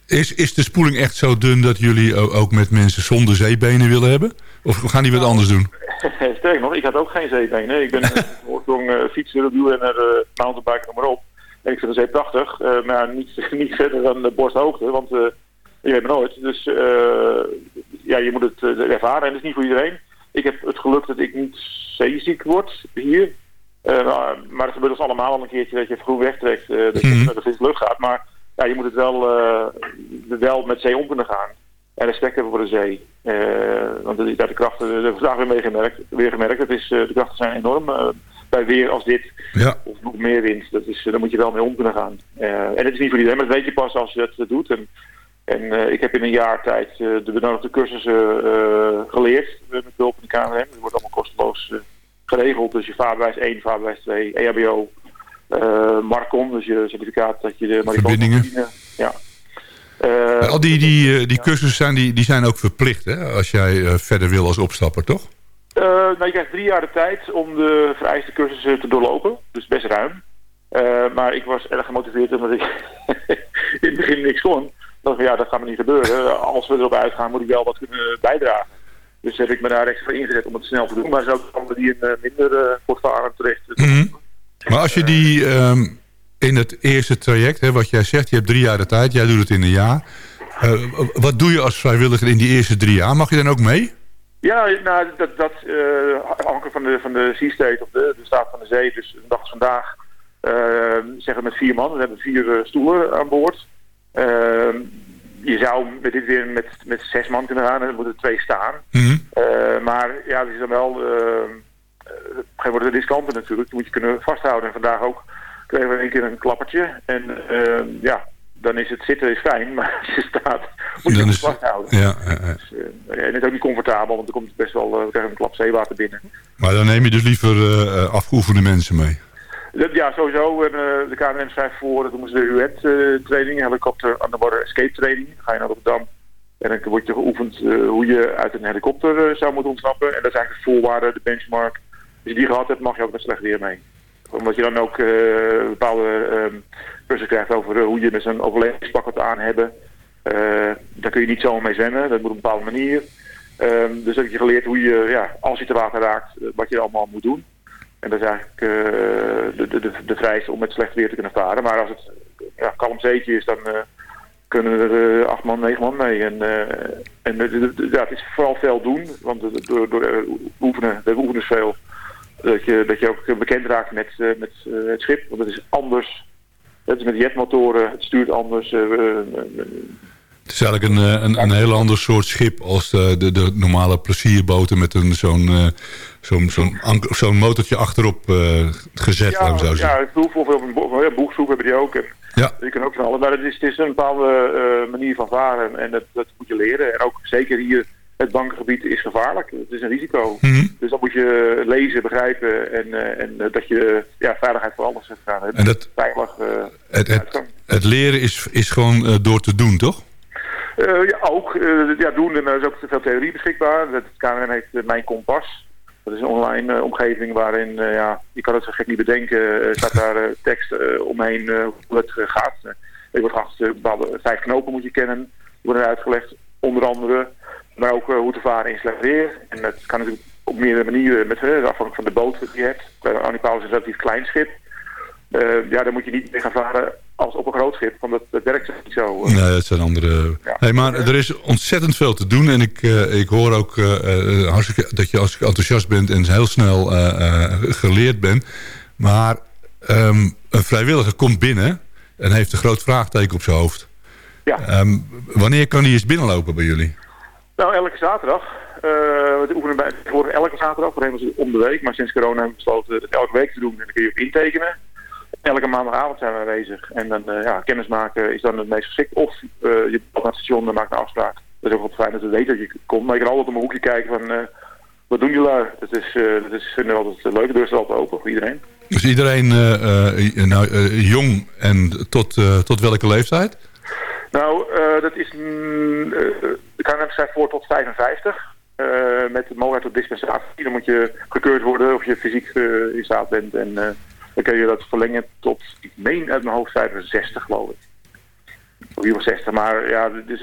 [SPEAKER 5] is, is de spoeling echt zo dun dat jullie ook met mensen zonder zeebenen willen hebben? Of gaan die wat
[SPEAKER 12] Nou,
[SPEAKER 5] anders doen?
[SPEAKER 12] Sterk nog, ik had ook geen zeebenen. Ik ben een oorsprong uh, fietser, wielrenner, uh, mountainbiker, noem maar op. En ik vind de zee prachtig, uh, maar niet, niet verder dan de borsthoogte, want je weet maar nooit. Dus ja, je moet het ervaren en dat is niet voor iedereen. Ik heb het geluk dat ik niet zeeziek word hier. Maar het gebeurt ons allemaal al een keertje dat je vroeg wegtrekt, dat je
[SPEAKER 5] Mhm.
[SPEAKER 12] naar de frisse lucht gaat. Maar ja, je moet het wel, uh, wel met zee om kunnen gaan. En respect hebben voor de zee. Want dat de krachten, de vandaag weer mee gemerkt. Weer gemerkt. Het is, de krachten zijn enorm. Bij weer als dit,
[SPEAKER 5] ja.
[SPEAKER 12] of nog meer wind, dat is, daar moet je wel mee om kunnen gaan. en het is niet voor iedereen, maar dat weet je pas als je dat doet. En, en ik heb in een jaar tijd de benodigde cursussen geleerd met behulp van de KNRM. Dat wordt allemaal kosteloos geregeld. Dus je vaarbewijs 1, vaarbewijs 2, E EHBO, uh, Marcon, dus je certificaat dat je de
[SPEAKER 5] Verbindingen.
[SPEAKER 12] Ja.
[SPEAKER 5] Uh, Al die, die, die cursussen zijn, die, die zijn ook verplicht, hè? Als jij uh, verder wil als opstapper, toch?
[SPEAKER 12] Uh, nou, je krijgt drie jaar de tijd om de vereiste cursussen te doorlopen. Dus best ruim. maar ik was erg gemotiveerd omdat ik in het begin niks kon. dacht ja, dat gaat me niet gebeuren. Als we erop uitgaan, moet ik wel wat kunnen bijdragen. Dus heb ik me daar extra voor ingezet om het snel te doen. Maar er zijn ook anderen die een minder voortvarend terecht.
[SPEAKER 5] Mm -hmm. Maar als je die um, in het eerste traject, hè, wat jij zegt, je hebt drie jaar de tijd, jij doet het in een jaar. Uh, wat doe je als vrijwilliger in die eerste drie jaar? Mag je dan ook mee?
[SPEAKER 12] Ja, nou, dat, dat uh, afhankelijk van de, van de sea state of de, de staat van de zee. Dus een dag als vandaag uh, zeggen we met vier man. We hebben vier stoelen aan boord. Je zou met dit weer met, met zes man kunnen gaan en dan moeten er twee staan.
[SPEAKER 5] Mm -hmm.
[SPEAKER 12] maar ja, het is dan wel geen worden de diskanten natuurlijk. Die moet je kunnen vasthouden. En vandaag ook kregen we een keer een klappertje. En uh, ja, dan is het zitten is fijn. Maar als je staat, moet je
[SPEAKER 5] dan
[SPEAKER 12] het vasthouden.
[SPEAKER 5] Ja, ja, ja.
[SPEAKER 12] Dus, uh, en het is ook niet comfortabel. Want er komt best wel uh, we krijgen een klap zeewater binnen.
[SPEAKER 5] Maar dan neem je dus liever afgeoefende mensen mee?
[SPEAKER 12] Ja, sowieso. En, de KNM schrijft voor. Noemen ze de UET training. Helikopter underwater escape training. Dan ga je naar Rotterdam. En dan wordt je geoefend eh, hoe je uit een helikopter eh, zou moeten ontsnappen. En dat is eigenlijk de voorwaarde, de benchmark. Als je die gehad hebt, mag je ook met slecht weer mee. Omdat je dan ook eh, bepaalde cursussen krijgt over eh, hoe je met zo'n overlevingspak aan hebben. Eh, daar kun je niet zomaar mee zwemmen, dat moet op een bepaalde manier. Ehm, dus heb je geleerd hoe je, ja, als je te water raakt, eh, wat je allemaal moet doen. En dat is eigenlijk eh, de, de, de, de vereiste om met slecht weer te kunnen varen. Maar als het ja, kalm zeetje is, dan eh, kunnen er eh, acht man, negen man mee. En, en ja, het is vooral veel doen, want door, door oefenen, we oefenen veel, dat je, dat je ook bekend raakt met, met het schip. Want het is anders. Het is met jetmotoren, het stuurt anders. Eh,
[SPEAKER 5] is eigenlijk een, eh, een, een heel ander soort schip als de, de, de normale plezierboten met een, zo'n, eh, zo'n, zo'n, anker- zo'n motortje achterop eh, gezet,
[SPEAKER 12] ja,
[SPEAKER 5] laten we zo
[SPEAKER 12] ja, of ja, boegschroef hebben die ook. En
[SPEAKER 5] Ja.
[SPEAKER 12] Je kan ook van alles. Maar het is, het is een bepaalde eh, manier van varen en dat, dat moet je leren. En ook zeker hier, het bankengebied is gevaarlijk. Het is een risico.
[SPEAKER 5] Mhm.
[SPEAKER 12] Dus dat moet je lezen, begrijpen en, eh, en eh, dat je ja, veiligheid voor alles hebt gaan.
[SPEAKER 5] En dat-
[SPEAKER 12] Veilig, eh,
[SPEAKER 5] Het, het, het leren is, is gewoon eh, door te doen, toch?
[SPEAKER 12] Eh, ja, ook. eh, ja, doen. En er is ook veel theorie beschikbaar. Het KNRM heeft eh, Mijn Kompas. Dat is een online eh, omgeving waarin, eh, ja, je kan het zo gek niet bedenken, eh, staat daar eh, tekst eh, omheen eh, hoe het eh, gaat. Eh, er wordt eh, bepaalde vijf knopen moet je kennen. Die worden uitgelegd, onder andere. Maar ook eh, hoe te varen in slecht. En dat kan natuurlijk op meerdere manieren, met, eh, afhankelijk van de boot die je hebt. Bij Annie Paulus is een relatief klein schip. Eh, ja, dan moet je niet mee gaan varen als op een groot schip, want dat, dat werkt niet zo. eh.
[SPEAKER 5] Nee, het zijn andere... Hey, maar er is ontzettend veel te doen. En ik, eh, ik hoor ook hartstikke, dat je als enthousiast bent en heel snel geleerd bent. Maar ehm, een vrijwilliger komt binnen en heeft een groot vraagteken op zijn hoofd.
[SPEAKER 12] Ja.
[SPEAKER 5] Ehm, wanneer kan hij eens binnenlopen bij jullie?
[SPEAKER 12] Nou, elke zaterdag. We oefenen bij, elke zaterdag. Voorheen was het om de week. Maar sinds corona hebben we besloten het elke week te doen. En dan kun je op intekenen. Elke maandagavond zijn we aanwezig. En dan eh, ja, kennis maken is dan het meest geschikt. Of eh, je belt naar het station en maakt een afspraak. Dat is ook wel fijn dat we weten dat je komt. Maar je kan altijd om een hoekje kijken van... eh, wat doen jullie daar? Dat is, eh dat is vinden we altijd leuk. De deur is altijd open voor iedereen.
[SPEAKER 5] Dus iedereen nou, jong en tot, tot welke leeftijd?
[SPEAKER 12] Nou, dat is... mm, eh, de KNM schrijft voor tot 55. eh, met de mogelijkheid tot dispensatie. Dan moet je gekeurd worden of je fysiek in staat bent. En dan kun je dat verlengen tot, ik meen uit mijn hoofd, 65 geloof ik. Of was 60. Maar ja, dus,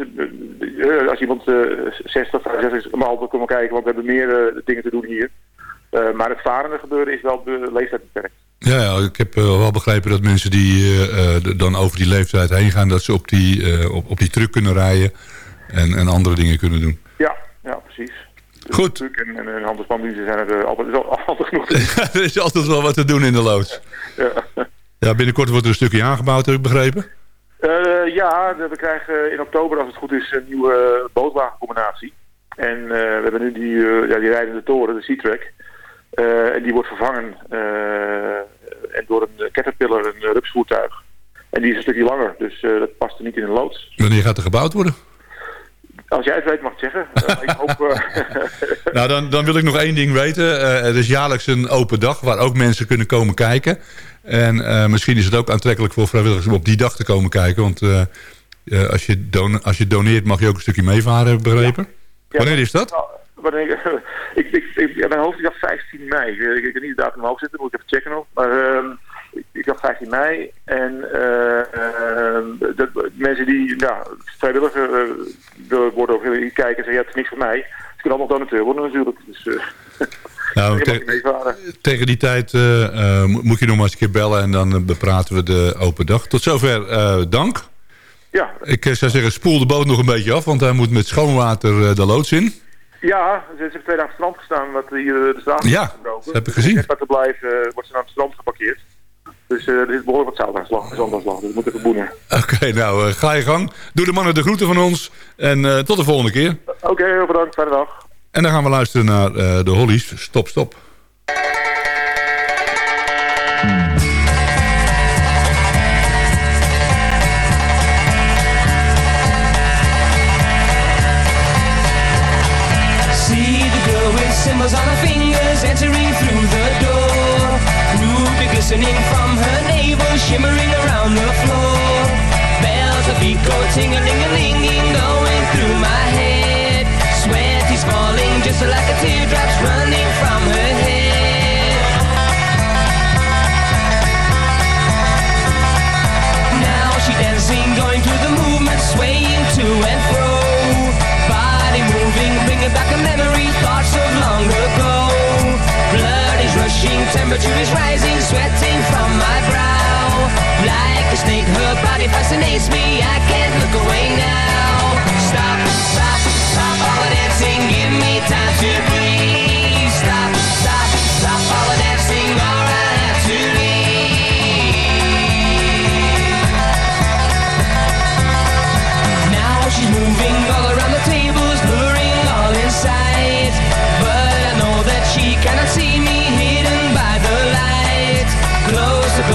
[SPEAKER 12] als iemand eh 60, 65 is, mag altijd komen kijken. Want we hebben meer eh, dingen te doen hier. Eh, maar het varende gebeuren is wel de leeftijd beperkt.
[SPEAKER 5] Ja, ja, ik heb wel begrepen dat mensen die dan over die leeftijd heen gaan... dat ze op die, op, op die truck kunnen rijden en, en andere dingen kunnen doen.
[SPEAKER 12] Ja, ja precies.
[SPEAKER 5] Goed.
[SPEAKER 12] En, en, en spandiensten zijn er eh, altijd, is al- altijd genoeg te doen.
[SPEAKER 5] er is altijd wel wat te doen in de loods.
[SPEAKER 12] Ja.
[SPEAKER 5] Ja, binnenkort wordt er een stukje aangebouwd, heb ik begrepen.
[SPEAKER 12] Eh, ja, de- we krijgen in oktober, als het goed is, een nieuwe bootwagencombinatie. En eh, we hebben nu die, eh, ja, die rijdende toren, de Sea-Track. Eh, en die wordt vervangen eh, en door een Caterpillar, een rupsvoertuig. En die is een stukje langer, dus eh, dat past er niet in een loods.
[SPEAKER 5] Wanneer gaat er gebouwd worden?
[SPEAKER 12] Als jij het weet, mag ik het zeggen. Eh, ik hoop... eh,
[SPEAKER 5] Nou, dan, dan wil ik nog één ding weten. Eh, er is jaarlijks een open dag waar ook mensen kunnen komen kijken. En eh, misschien is het ook aantrekkelijk voor vrijwilligers om op die dag te komen kijken. Want eh, eh, als, je don als je doneert mag je ook een stukje meevaren, heb ik begrepen. Wanneer is dat?
[SPEAKER 12] Nou, wanneer, ik, ik, ik, ja, mijn hoofd dacht 15 mei. Ik, ik, ik heb niet de datum in mijn hoofd zitten, moet ik even checken nog. Maar ehm, ik, dacht 15 mei. En eh, ehm, dat, mensen die ja, vrijwilliger eh, willen worden of willen kijken en zeggen, ja, het is niks voor mij. Ze kunnen allemaal donateur worden natuurlijk. Dus eh
[SPEAKER 5] Nou, te-
[SPEAKER 12] niet
[SPEAKER 5] tegen die tijd eh, eh, mo- moet je nog maar eens een keer bellen en dan eh, bepraten we de open dag. Tot zover eh, dank.
[SPEAKER 12] Ja,
[SPEAKER 5] Ik eh, zou zeggen, spoel de boot nog een beetje af, want hij moet met schoon water eh, de loods in.
[SPEAKER 12] ja, ze hebben twee dagen op het strand gestaan, wat hier eh, de straat
[SPEAKER 5] Ja,
[SPEAKER 12] is gebroken.
[SPEAKER 5] dat heb ik gezien.
[SPEAKER 12] Net te blijven eh, wordt ze aan het strand geparkeerd. Dus eh, er is behoorlijk wat zout aan slag, zand aan de slag. Dus we moeten even boenen.
[SPEAKER 5] Oké, nou, eh, ga je gang. Doe de mannen de groeten van ons. En eh, tot de volgende keer.
[SPEAKER 12] Oké, heel bedankt. Fijne dag.
[SPEAKER 5] En dan gaan we luisteren naar eh, de Hollies. Stop, stop.
[SPEAKER 13] See shimmering around the floor. Bells of beat go ting-a-ling-a-linging, going through my kiss her like a teardrop's running from her head. Now she dancing, going through the movement, swaying to and fro. Body moving, bringing back a memory, thoughts of long ago. Blood is rushing, temperature is rising, sweating from my brow. Body fascinates me, I can't look away now. Stop, stop, stop all the dancing, give me time to breathe.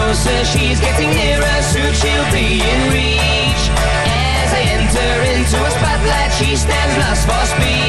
[SPEAKER 13] Closer, she's getting nearer, soon she'll be in reach. As I enter into a spotlight, she stands lost for speech.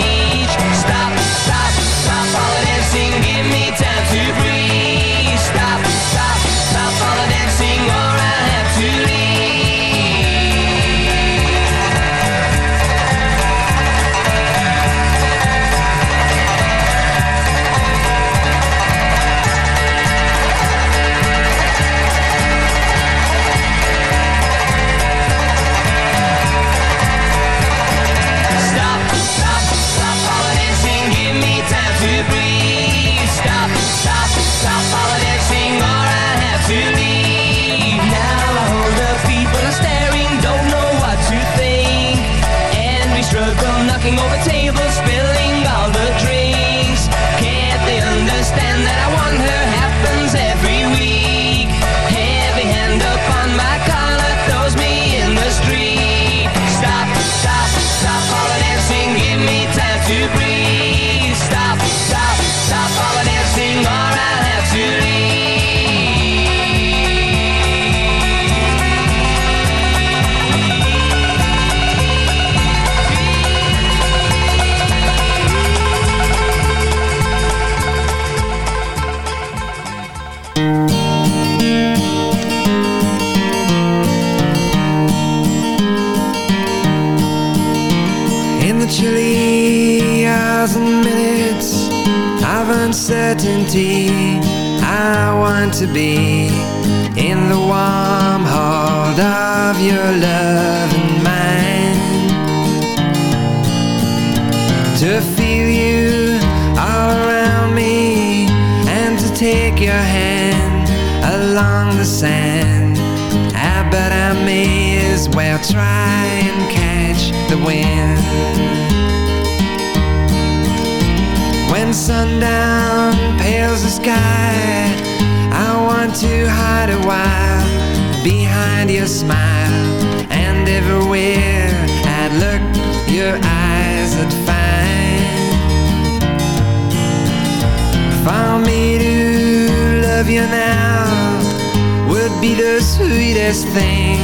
[SPEAKER 14] You now would be the sweetest thing.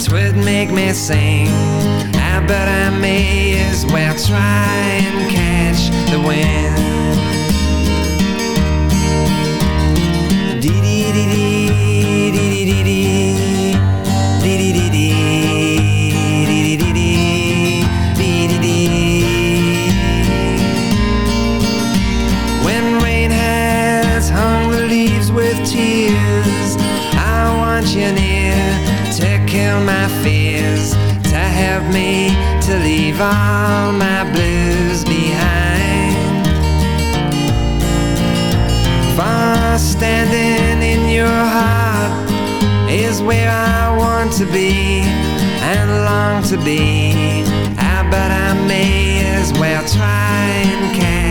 [SPEAKER 14] Twould make me sing. I bet I may as well try and catch the wind. Dee dee dee dee dee dee dee me to leave all my blues behind. For standing in your heart is where I want to be and long to be. Ah, I bet I may as well try and catch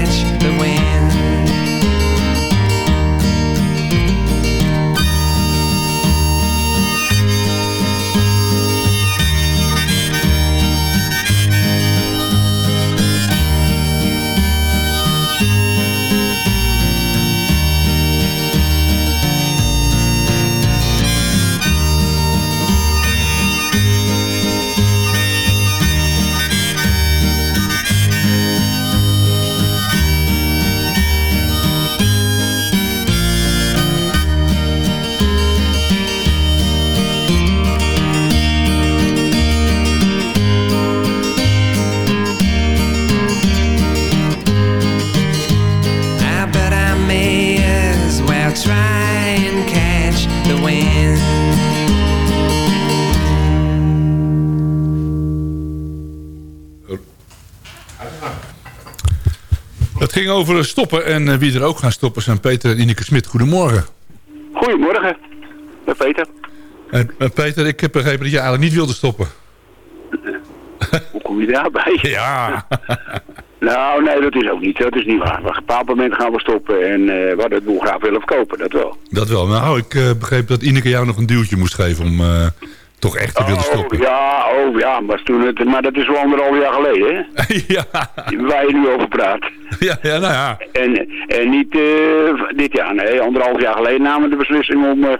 [SPEAKER 5] Het ging over stoppen en eh, wie er ook gaan stoppen zijn Peter en Ineke Smit. Goedemorgen.
[SPEAKER 15] Goedemorgen, met Peter.
[SPEAKER 5] En, eh, Peter, ik heb begrepen dat je eigenlijk niet wilde stoppen.
[SPEAKER 15] Hoe kom je daarbij?
[SPEAKER 5] Ja.
[SPEAKER 15] nou, nee, dat is ook niet. Dat is niet waar. Op een bepaald moment gaan we stoppen en eh we hadden het boel graag willen verkopen, dat wel.
[SPEAKER 5] Dat wel. Nou, ik eh, begreep dat Ineke jou nog een duwtje moest geven om eh, toch echt te willen stoppen.
[SPEAKER 15] Oh, ja, oh ja, maar, toen het, maar dat is wel anderhalf jaar geleden, hè?
[SPEAKER 5] ja.
[SPEAKER 15] Waar je nu over praat.
[SPEAKER 5] Ja, ja nou ja.
[SPEAKER 15] En, en niet eh, dit jaar, nee. Anderhalf jaar geleden namen we de beslissing om eh,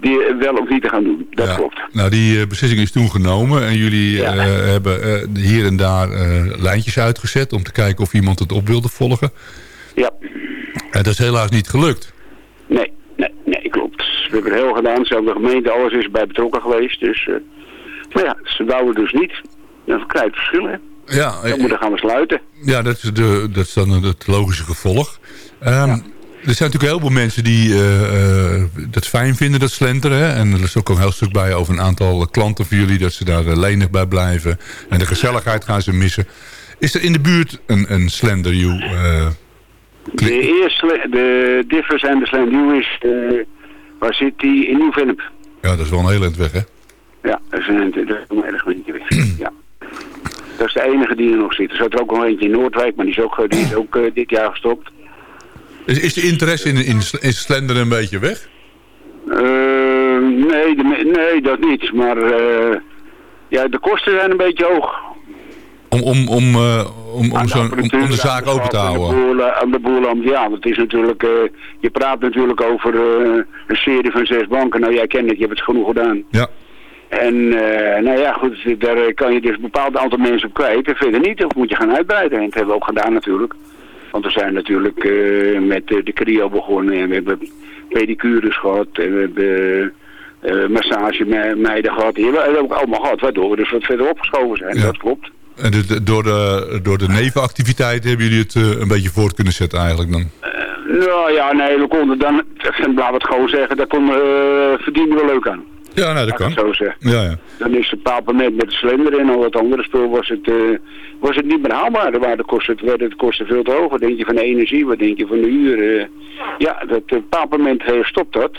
[SPEAKER 15] die wel of niet te gaan doen. Dat
[SPEAKER 5] Ja.
[SPEAKER 15] klopt.
[SPEAKER 5] Nou, die eh, beslissing is toen genomen en jullie hebben hier en daar lijntjes uitgezet om te kijken of iemand het op wilde volgen.
[SPEAKER 15] Ja.
[SPEAKER 5] En dat is helaas niet gelukt.
[SPEAKER 15] Nee. We hebben heel gedaan. Zelfs de gemeente, alles is bij betrokken geweest. Dus, eh, maar ja, ze wouden dus niet. Dan krijg je verschillen.
[SPEAKER 5] Ja,
[SPEAKER 15] Dan moeten gaan we sluiten.
[SPEAKER 5] Ja, dat is, de, dat is dan het logische gevolg. Ehm, Er zijn natuurlijk heel veel mensen die eh, eh, dat fijn vinden, dat slenteren. hè. En er is ook een heel stuk bij over een aantal klanten voor jullie... dat ze daar lenig bij blijven. En de gezelligheid gaan ze missen. Is er in de buurt een, een slender eh
[SPEAKER 15] De eerste, de Differs en de Slendu is, waar zit die? In Nieuw-Vennep.
[SPEAKER 5] Ja, dat is wel een heel eind weg, hè?
[SPEAKER 15] Ja, dat is een, dat is een erg eentje weg. ja. Dat is de enige die er nog zit. Er zat er ook nog eentje in Noordwijk, maar die is ook, eh, die is ook eh, dit jaar gestopt.
[SPEAKER 5] Is, is de interesse in, in, in slenderen een beetje weg?
[SPEAKER 15] Eh, nee, de nee, dat niet. Maar eh, ja, de kosten zijn een beetje hoog.
[SPEAKER 5] Om, om, om, om, om, zo'n- om, de zaak open te
[SPEAKER 15] Aan de
[SPEAKER 5] houden?
[SPEAKER 15] boel, eh, aan de boel ja, want het is natuurlijk, eh, je praat natuurlijk over eh, een serie van zes banken. Nou, jij kent het, je hebt het genoeg gedaan.
[SPEAKER 5] Ja.
[SPEAKER 15] En nou ja, goed, daar kan je dus een bepaald aantal mensen op kwijt. En verder niet, of moet je gaan uitbreiden. En dat hebben we ook gedaan natuurlijk. Want we zijn natuurlijk met de Crio begonnen. En we hebben pedicures gehad. En we hebben eh massagemeiden gehad. Die hebben we hebben we ook allemaal gehad. Waardoor we dus wat verder opgeschoven zijn. Dat klopt.
[SPEAKER 5] En de- de- door, de, door de nevenactiviteiten hebben jullie het eh, een beetje voort kunnen zetten eigenlijk dan?
[SPEAKER 15] Nou ja, nee, we konden dan, laten we het gewoon zeggen, daar kon, eh verdienen we leuk aan.
[SPEAKER 5] Ja, nou, dat
[SPEAKER 15] Laat
[SPEAKER 5] kan.
[SPEAKER 15] zo zeggen.
[SPEAKER 5] Ja, ja.
[SPEAKER 15] Dan is het moment met de slender en al dat andere spul was het, eh, was het niet meer haalbaar. De waarde kosten, het werden de kosten veel te hoog. Wat denk je van de energie, wat denk je van de huur? eh. ja, dat eh, stopt dat.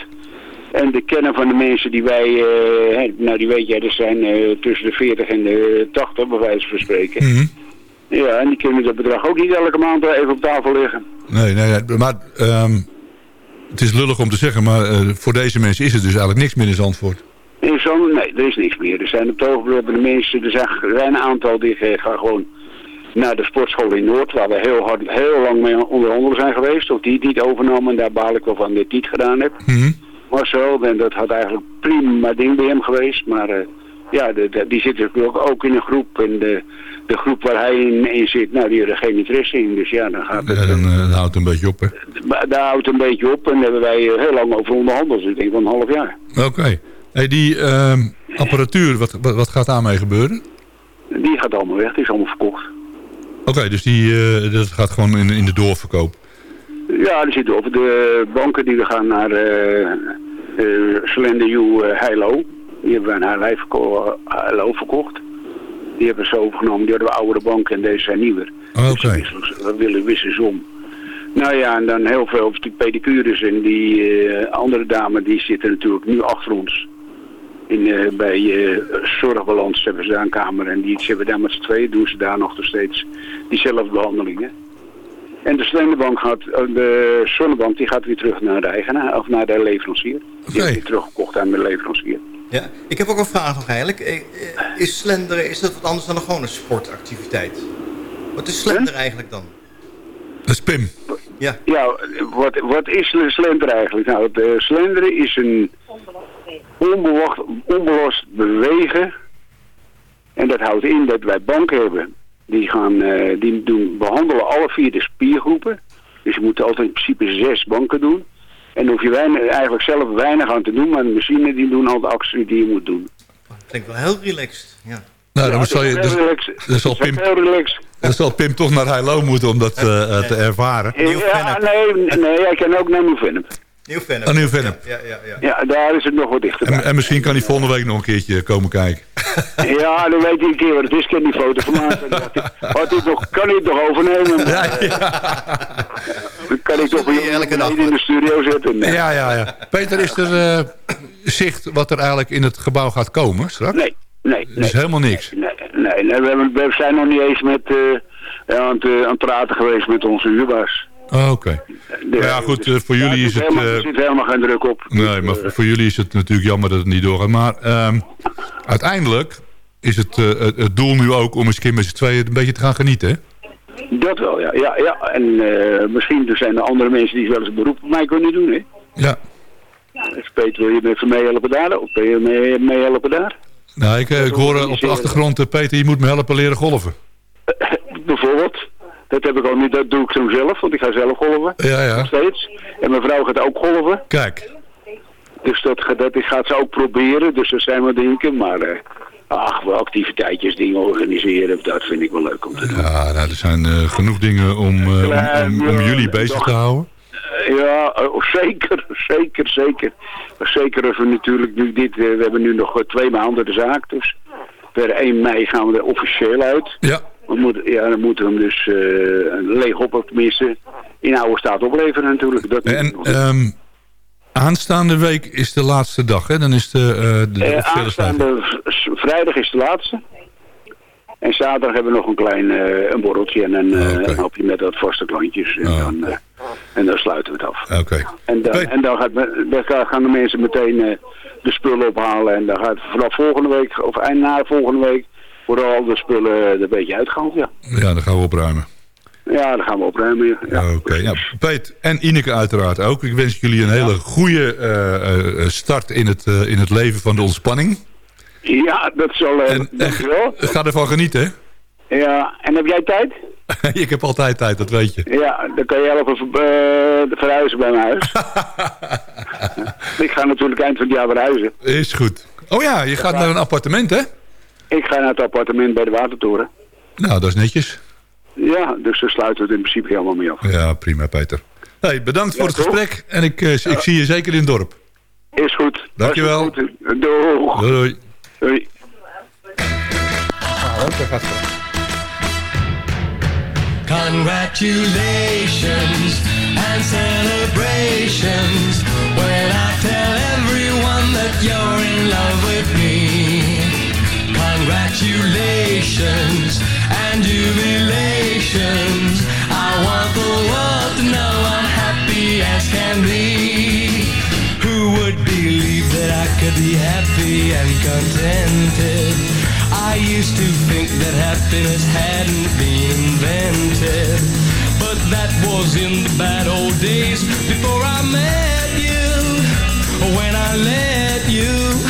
[SPEAKER 15] En de kennen van de mensen die wij, eh, nou die weet jij, dat zijn eh, tussen de 40 en de 80 bij wijze van spreken.
[SPEAKER 5] Mhm.
[SPEAKER 15] Ja, en die kunnen dat bedrag ook niet elke maand even op tafel liggen.
[SPEAKER 5] Nee, nee, maar ehm, het is lullig om te zeggen, maar eh, voor deze mensen is het dus eigenlijk niks meer in Zandvoort.
[SPEAKER 15] In nee, er is niks meer. Er zijn op het ogenblik de mensen, er zijn, er een aantal die gaan gewoon naar de sportschool in Noord, waar we heel hard, heel lang mee onderhandelen zijn geweest. Of die het niet overnamen, en daar baal ik wel van dat ik het niet gedaan heb. Marcel, en dat had eigenlijk prima ding bij hem geweest, maar eh, ja, de, de- die zit natuurlijk ook in een groep. En de, de groep waar hij in, in zit, nou, die hebben er geen interesse in. Dus ja, dan gaat het...
[SPEAKER 5] Ja, dan, eh, dan houdt het een beetje op, hè?
[SPEAKER 15] Daar houdt een beetje op en daar hebben wij eh, heel lang over onderhandeld. Ik denk van een half jaar.
[SPEAKER 5] Oké. Hey, die ehm, apparatuur, wat, wat, wat gaat daarmee gebeuren?
[SPEAKER 15] Die gaat allemaal weg, die is allemaal verkocht.
[SPEAKER 5] Oké, dus die, dat gaat gewoon in, in de doorverkoop.
[SPEAKER 15] Ja, die zitten over de banken die we gaan naar uh, Slender U eh, Heilo. Die hebben we naar Heilo verko- Heilo verkocht. Die hebben ze overgenomen. Die hadden we oudere banken en deze zijn nieuwer.
[SPEAKER 5] Oké.
[SPEAKER 15] We willen wisselen om. Nou ja, en dan heel veel die pedicures en die eh, andere dame die zitten natuurlijk nu achter ons. In, eh, bij eh, Zorgbalans hebben ze daar een kamer en die ze hebben daar met z'n tweeën doen ze daar nog steeds diezelfde behandelingen. En de slenderbank gaat, eh, de zonnebank die gaat weer terug naar de eigenaar of naar de leverancier. Die heeft weer teruggekocht aan de leverancier.
[SPEAKER 6] Ja, ik heb ook een vraag nog eigenlijk. Eh, eh, Is slenderen, is dat wat anders dan een gewone sportactiviteit? Wat is slender eigenlijk dan?
[SPEAKER 5] Dat is Pim.
[SPEAKER 6] Ja.
[SPEAKER 15] Ja, wat, wat is de slender eigenlijk? Nou, het slenderen is een onbewacht, onbelast bewegen. En dat houdt in dat wij banken hebben. Die, gaan, eh, die doen, behandelen alle vier de spiergroepen. Dus je moet altijd in principe zes banken doen. En dan hoef je weinig, eigenlijk zelf weinig aan te doen, maar de machine die doen al de actie die je moet doen.
[SPEAKER 6] Klinkt wel heel relaxed. Ja.
[SPEAKER 5] Nou, dan
[SPEAKER 15] Ja,
[SPEAKER 5] zal, je,
[SPEAKER 15] dat is
[SPEAKER 5] dus,
[SPEAKER 15] heel relaxed.
[SPEAKER 5] dan, zal Pim,
[SPEAKER 15] heel relaxed.
[SPEAKER 5] dan zal Pim toch naar Heilo moeten om dat eh, eh, te ervaren.
[SPEAKER 15] Ja, nee, nee, jij kan ook naar Nieuw-Vennep.
[SPEAKER 6] Nieuw-Vennep.
[SPEAKER 5] Nieuw-Vennep.
[SPEAKER 6] Ja, ja, ja.
[SPEAKER 15] Ja, daar is het nog wat dichter.
[SPEAKER 5] En, en misschien kan hij volgende week nog een keertje komen kijken.
[SPEAKER 15] Ja, dan weet hij een keer wat het is. Kan die foto maken. Had hij- nog, kan hij het nog overnemen?
[SPEAKER 5] Ja,
[SPEAKER 15] Dan kan ik toch weer elke dag in de studio zetten. Nee.
[SPEAKER 5] Ja, ja, ja. Peter, is er eh, zicht wat er eigenlijk in het gebouw gaat komen straks?
[SPEAKER 15] Nee, nee.
[SPEAKER 5] Er is helemaal niks.
[SPEAKER 15] Nee, nee, nee, we, hebben- we zijn nog niet eens met, eh, aan, het, eh, aan het praten geweest met onze huurbaas.
[SPEAKER 5] Oh, Oké. Ja, goed, eh, voor jullie is het...
[SPEAKER 15] Helemaal,
[SPEAKER 5] eh,
[SPEAKER 15] er zit helemaal geen druk op.
[SPEAKER 5] Nee, maar voor- voor jullie is het natuurlijk jammer dat het niet doorgaat. Maar ehm, uiteindelijk is het, eh, het, het doel nu ook om eens een keer met z'n tweeën een beetje te gaan genieten, hè?
[SPEAKER 15] Dat wel, ja. ja, ja. En eh, misschien er zijn er andere mensen die wel eens een beroep op mij kunnen doen, hè.
[SPEAKER 5] Ja.
[SPEAKER 15] Dus Peter, wil je me even meehelpen daar? Of wil je mee, meehelpen daar?
[SPEAKER 5] Nou, ik, eh, ik hoor eh, op de achtergrond, eh, Peter, je moet me helpen leren golven.
[SPEAKER 15] Bijvoorbeeld. Dat heb ik ook niet, dat doe ik zo zelf, want ik ga zelf golven.
[SPEAKER 5] Ja, ja.
[SPEAKER 15] Nog steeds. En mijn vrouw gaat ook golven.
[SPEAKER 5] Kijk.
[SPEAKER 15] Dus dat, gaat- dat gaat ze ook proberen, dus dat zijn we denken. Maar, eh, ach, wel activiteitjes, dingen organiseren, dat vind ik wel leuk om te doen.
[SPEAKER 5] Ja, nou, er zijn eh, genoeg dingen om, eh, om, om, om jullie bezig te houden.
[SPEAKER 15] Ja, oh, zeker, zeker, zeker. Zeker als we natuurlijk nu dit, we hebben nu nog twee maanden de zaak, dus per 1 mei gaan we er officieel uit.
[SPEAKER 5] Ja.
[SPEAKER 15] We moeten, ja, dan moeten we hem dus eh, leeg op, tenminste in oude staat opleveren natuurlijk. Dat
[SPEAKER 5] En ehm, aanstaande week is de laatste dag, hè? Dan is de, eh, de,
[SPEAKER 15] Eh, aanstaande vrijdag is de laatste. En zaterdag hebben we nog een klein een borreltje en een, eh, een hapje met wat vaste klantjes. En, dan, eh, en dan sluiten we het af.
[SPEAKER 5] Oké.
[SPEAKER 15] En dan, en dan, gaat, dan ga- gaan de mensen meteen de spullen ophalen. En dan gaat vanaf volgende week, of eind na volgende week, worden al de spullen er een beetje uitgehaald. Ja,
[SPEAKER 5] Ja, dan gaan we opruimen.
[SPEAKER 15] ja dan gaan we opruimen. Ja. Ja.
[SPEAKER 5] Oké, ja. Peet en Ineke uiteraard ook. Ik wens jullie een hele goede eh, eh, start in het, eh, in het leven van de ontspanning.
[SPEAKER 15] Ja, dat zal... eh dankjewel.
[SPEAKER 5] Ga ervan genieten, hè?
[SPEAKER 15] Ja, en heb jij tijd?
[SPEAKER 5] Ik heb altijd tijd, dat weet je.
[SPEAKER 15] Ja, dan kan je helpen eh, verhuizen bij mijn huis. ik ga natuurlijk eind van het jaar verhuizen.
[SPEAKER 5] Is goed. Oh ja, je gaat naar een appartement, hè?
[SPEAKER 15] Ik ga naar het appartement bij de Watertoren.
[SPEAKER 5] Nou, dat is netjes.
[SPEAKER 15] Ja, dus daar sluiten we het in principe helemaal mee af.
[SPEAKER 5] Ja, prima, Peter. Hey, bedankt voor
[SPEAKER 15] Ja,
[SPEAKER 5] het
[SPEAKER 15] toch?
[SPEAKER 5] gesprek. En ik, eh, ik zie je zeker in het dorp.
[SPEAKER 15] Is goed.
[SPEAKER 5] Dankjewel.
[SPEAKER 15] Goed. Doeg.
[SPEAKER 5] Doei. doei.
[SPEAKER 15] Doei.
[SPEAKER 13] Congratulations and celebrations when I tell everyone that you're in love with me. Congratulations and jubilations. I want the world to know I'm happy as can be. Who would believe that I could be happy and contented? I used to think that happiness hadn't been invented. But that was in the bad old days before I met you. When I let you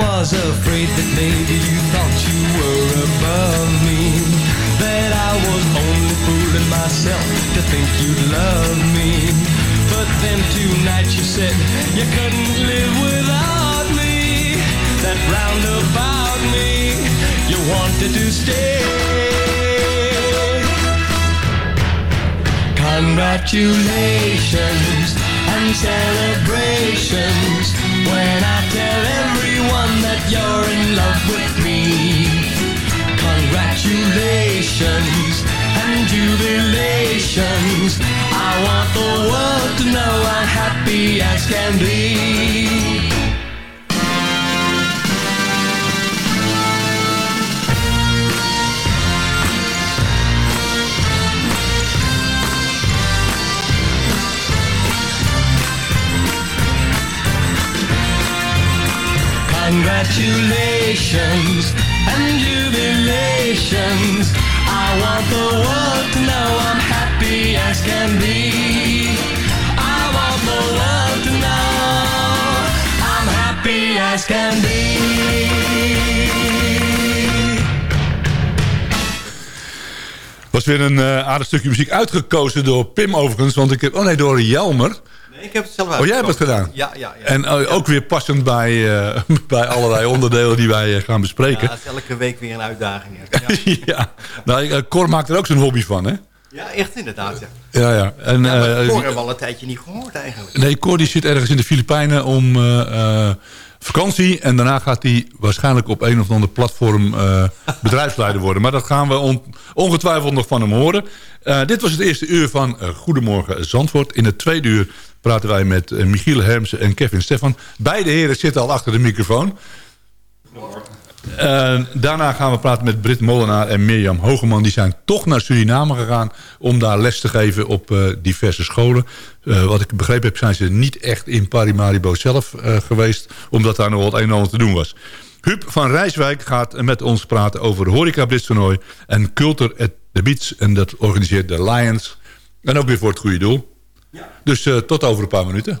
[SPEAKER 13] Was afraid that maybe you thought you were above me. That I was only fooling myself to think you'd love me. But then tonight you said you couldn't live without me. That roundabout me, you wanted to stay. Congratulations and celebrations when I tell everyone that you're in love with me. Congratulations and jubilations. I want the world to know I'm happy as can be. Congratulations and jubilations. I want the world to know I'm happy as can be. I want the world to know I'm happy as can be.
[SPEAKER 16] Was weer een eh, aardig stukje muziek uitgekozen door Pim overigens. Want ik heb... Oh nee, door Jelmer.
[SPEAKER 6] Ik heb het zelf
[SPEAKER 16] Oh, jij hebt het gedaan?
[SPEAKER 6] Ja, ja, ja.
[SPEAKER 16] En eh, ook weer passend bij, eh, bij allerlei onderdelen die wij eh, gaan bespreken.
[SPEAKER 6] Ja, is elke week weer een uitdaging. Ja,
[SPEAKER 16] Ja, nou, eh, Cor maakt er ook zijn hobby van, hè?
[SPEAKER 6] ja echt inderdaad. Ja.
[SPEAKER 16] Ja, ja. En,
[SPEAKER 6] Ja, maar Cor hebben we al een tijdje niet gehoord eigenlijk.
[SPEAKER 16] Nee, Cor die zit ergens in de Filipijnen om vakantie. En daarna gaat hij waarschijnlijk op een of ander platform bedrijfsleider worden. Maar dat gaan we on- ongetwijfeld nog van hem horen. Dit was het eerste uur van Goedemorgen Zandvoort. In het tweede uur praten wij met eh, Michiel Hermsen en Kevin Stefan. Beide heren zitten al achter de microfoon. Eh, daarna gaan we praten met Britt Molenaar en Mirjam Hogeman. Die zijn toch naar Suriname gegaan om daar les te geven op eh, diverse scholen. Wat ik begrepen heb zijn ze niet echt in Parimaribo zelf geweest. Omdat daar nog wat een en ander te doen was. Huub van Rijswijk gaat met ons praten over horeca toernooi en Culture at the Beach. En dat organiseert de Lions. En ook weer voor het goede doel. Dus eh, tot over een paar minuten.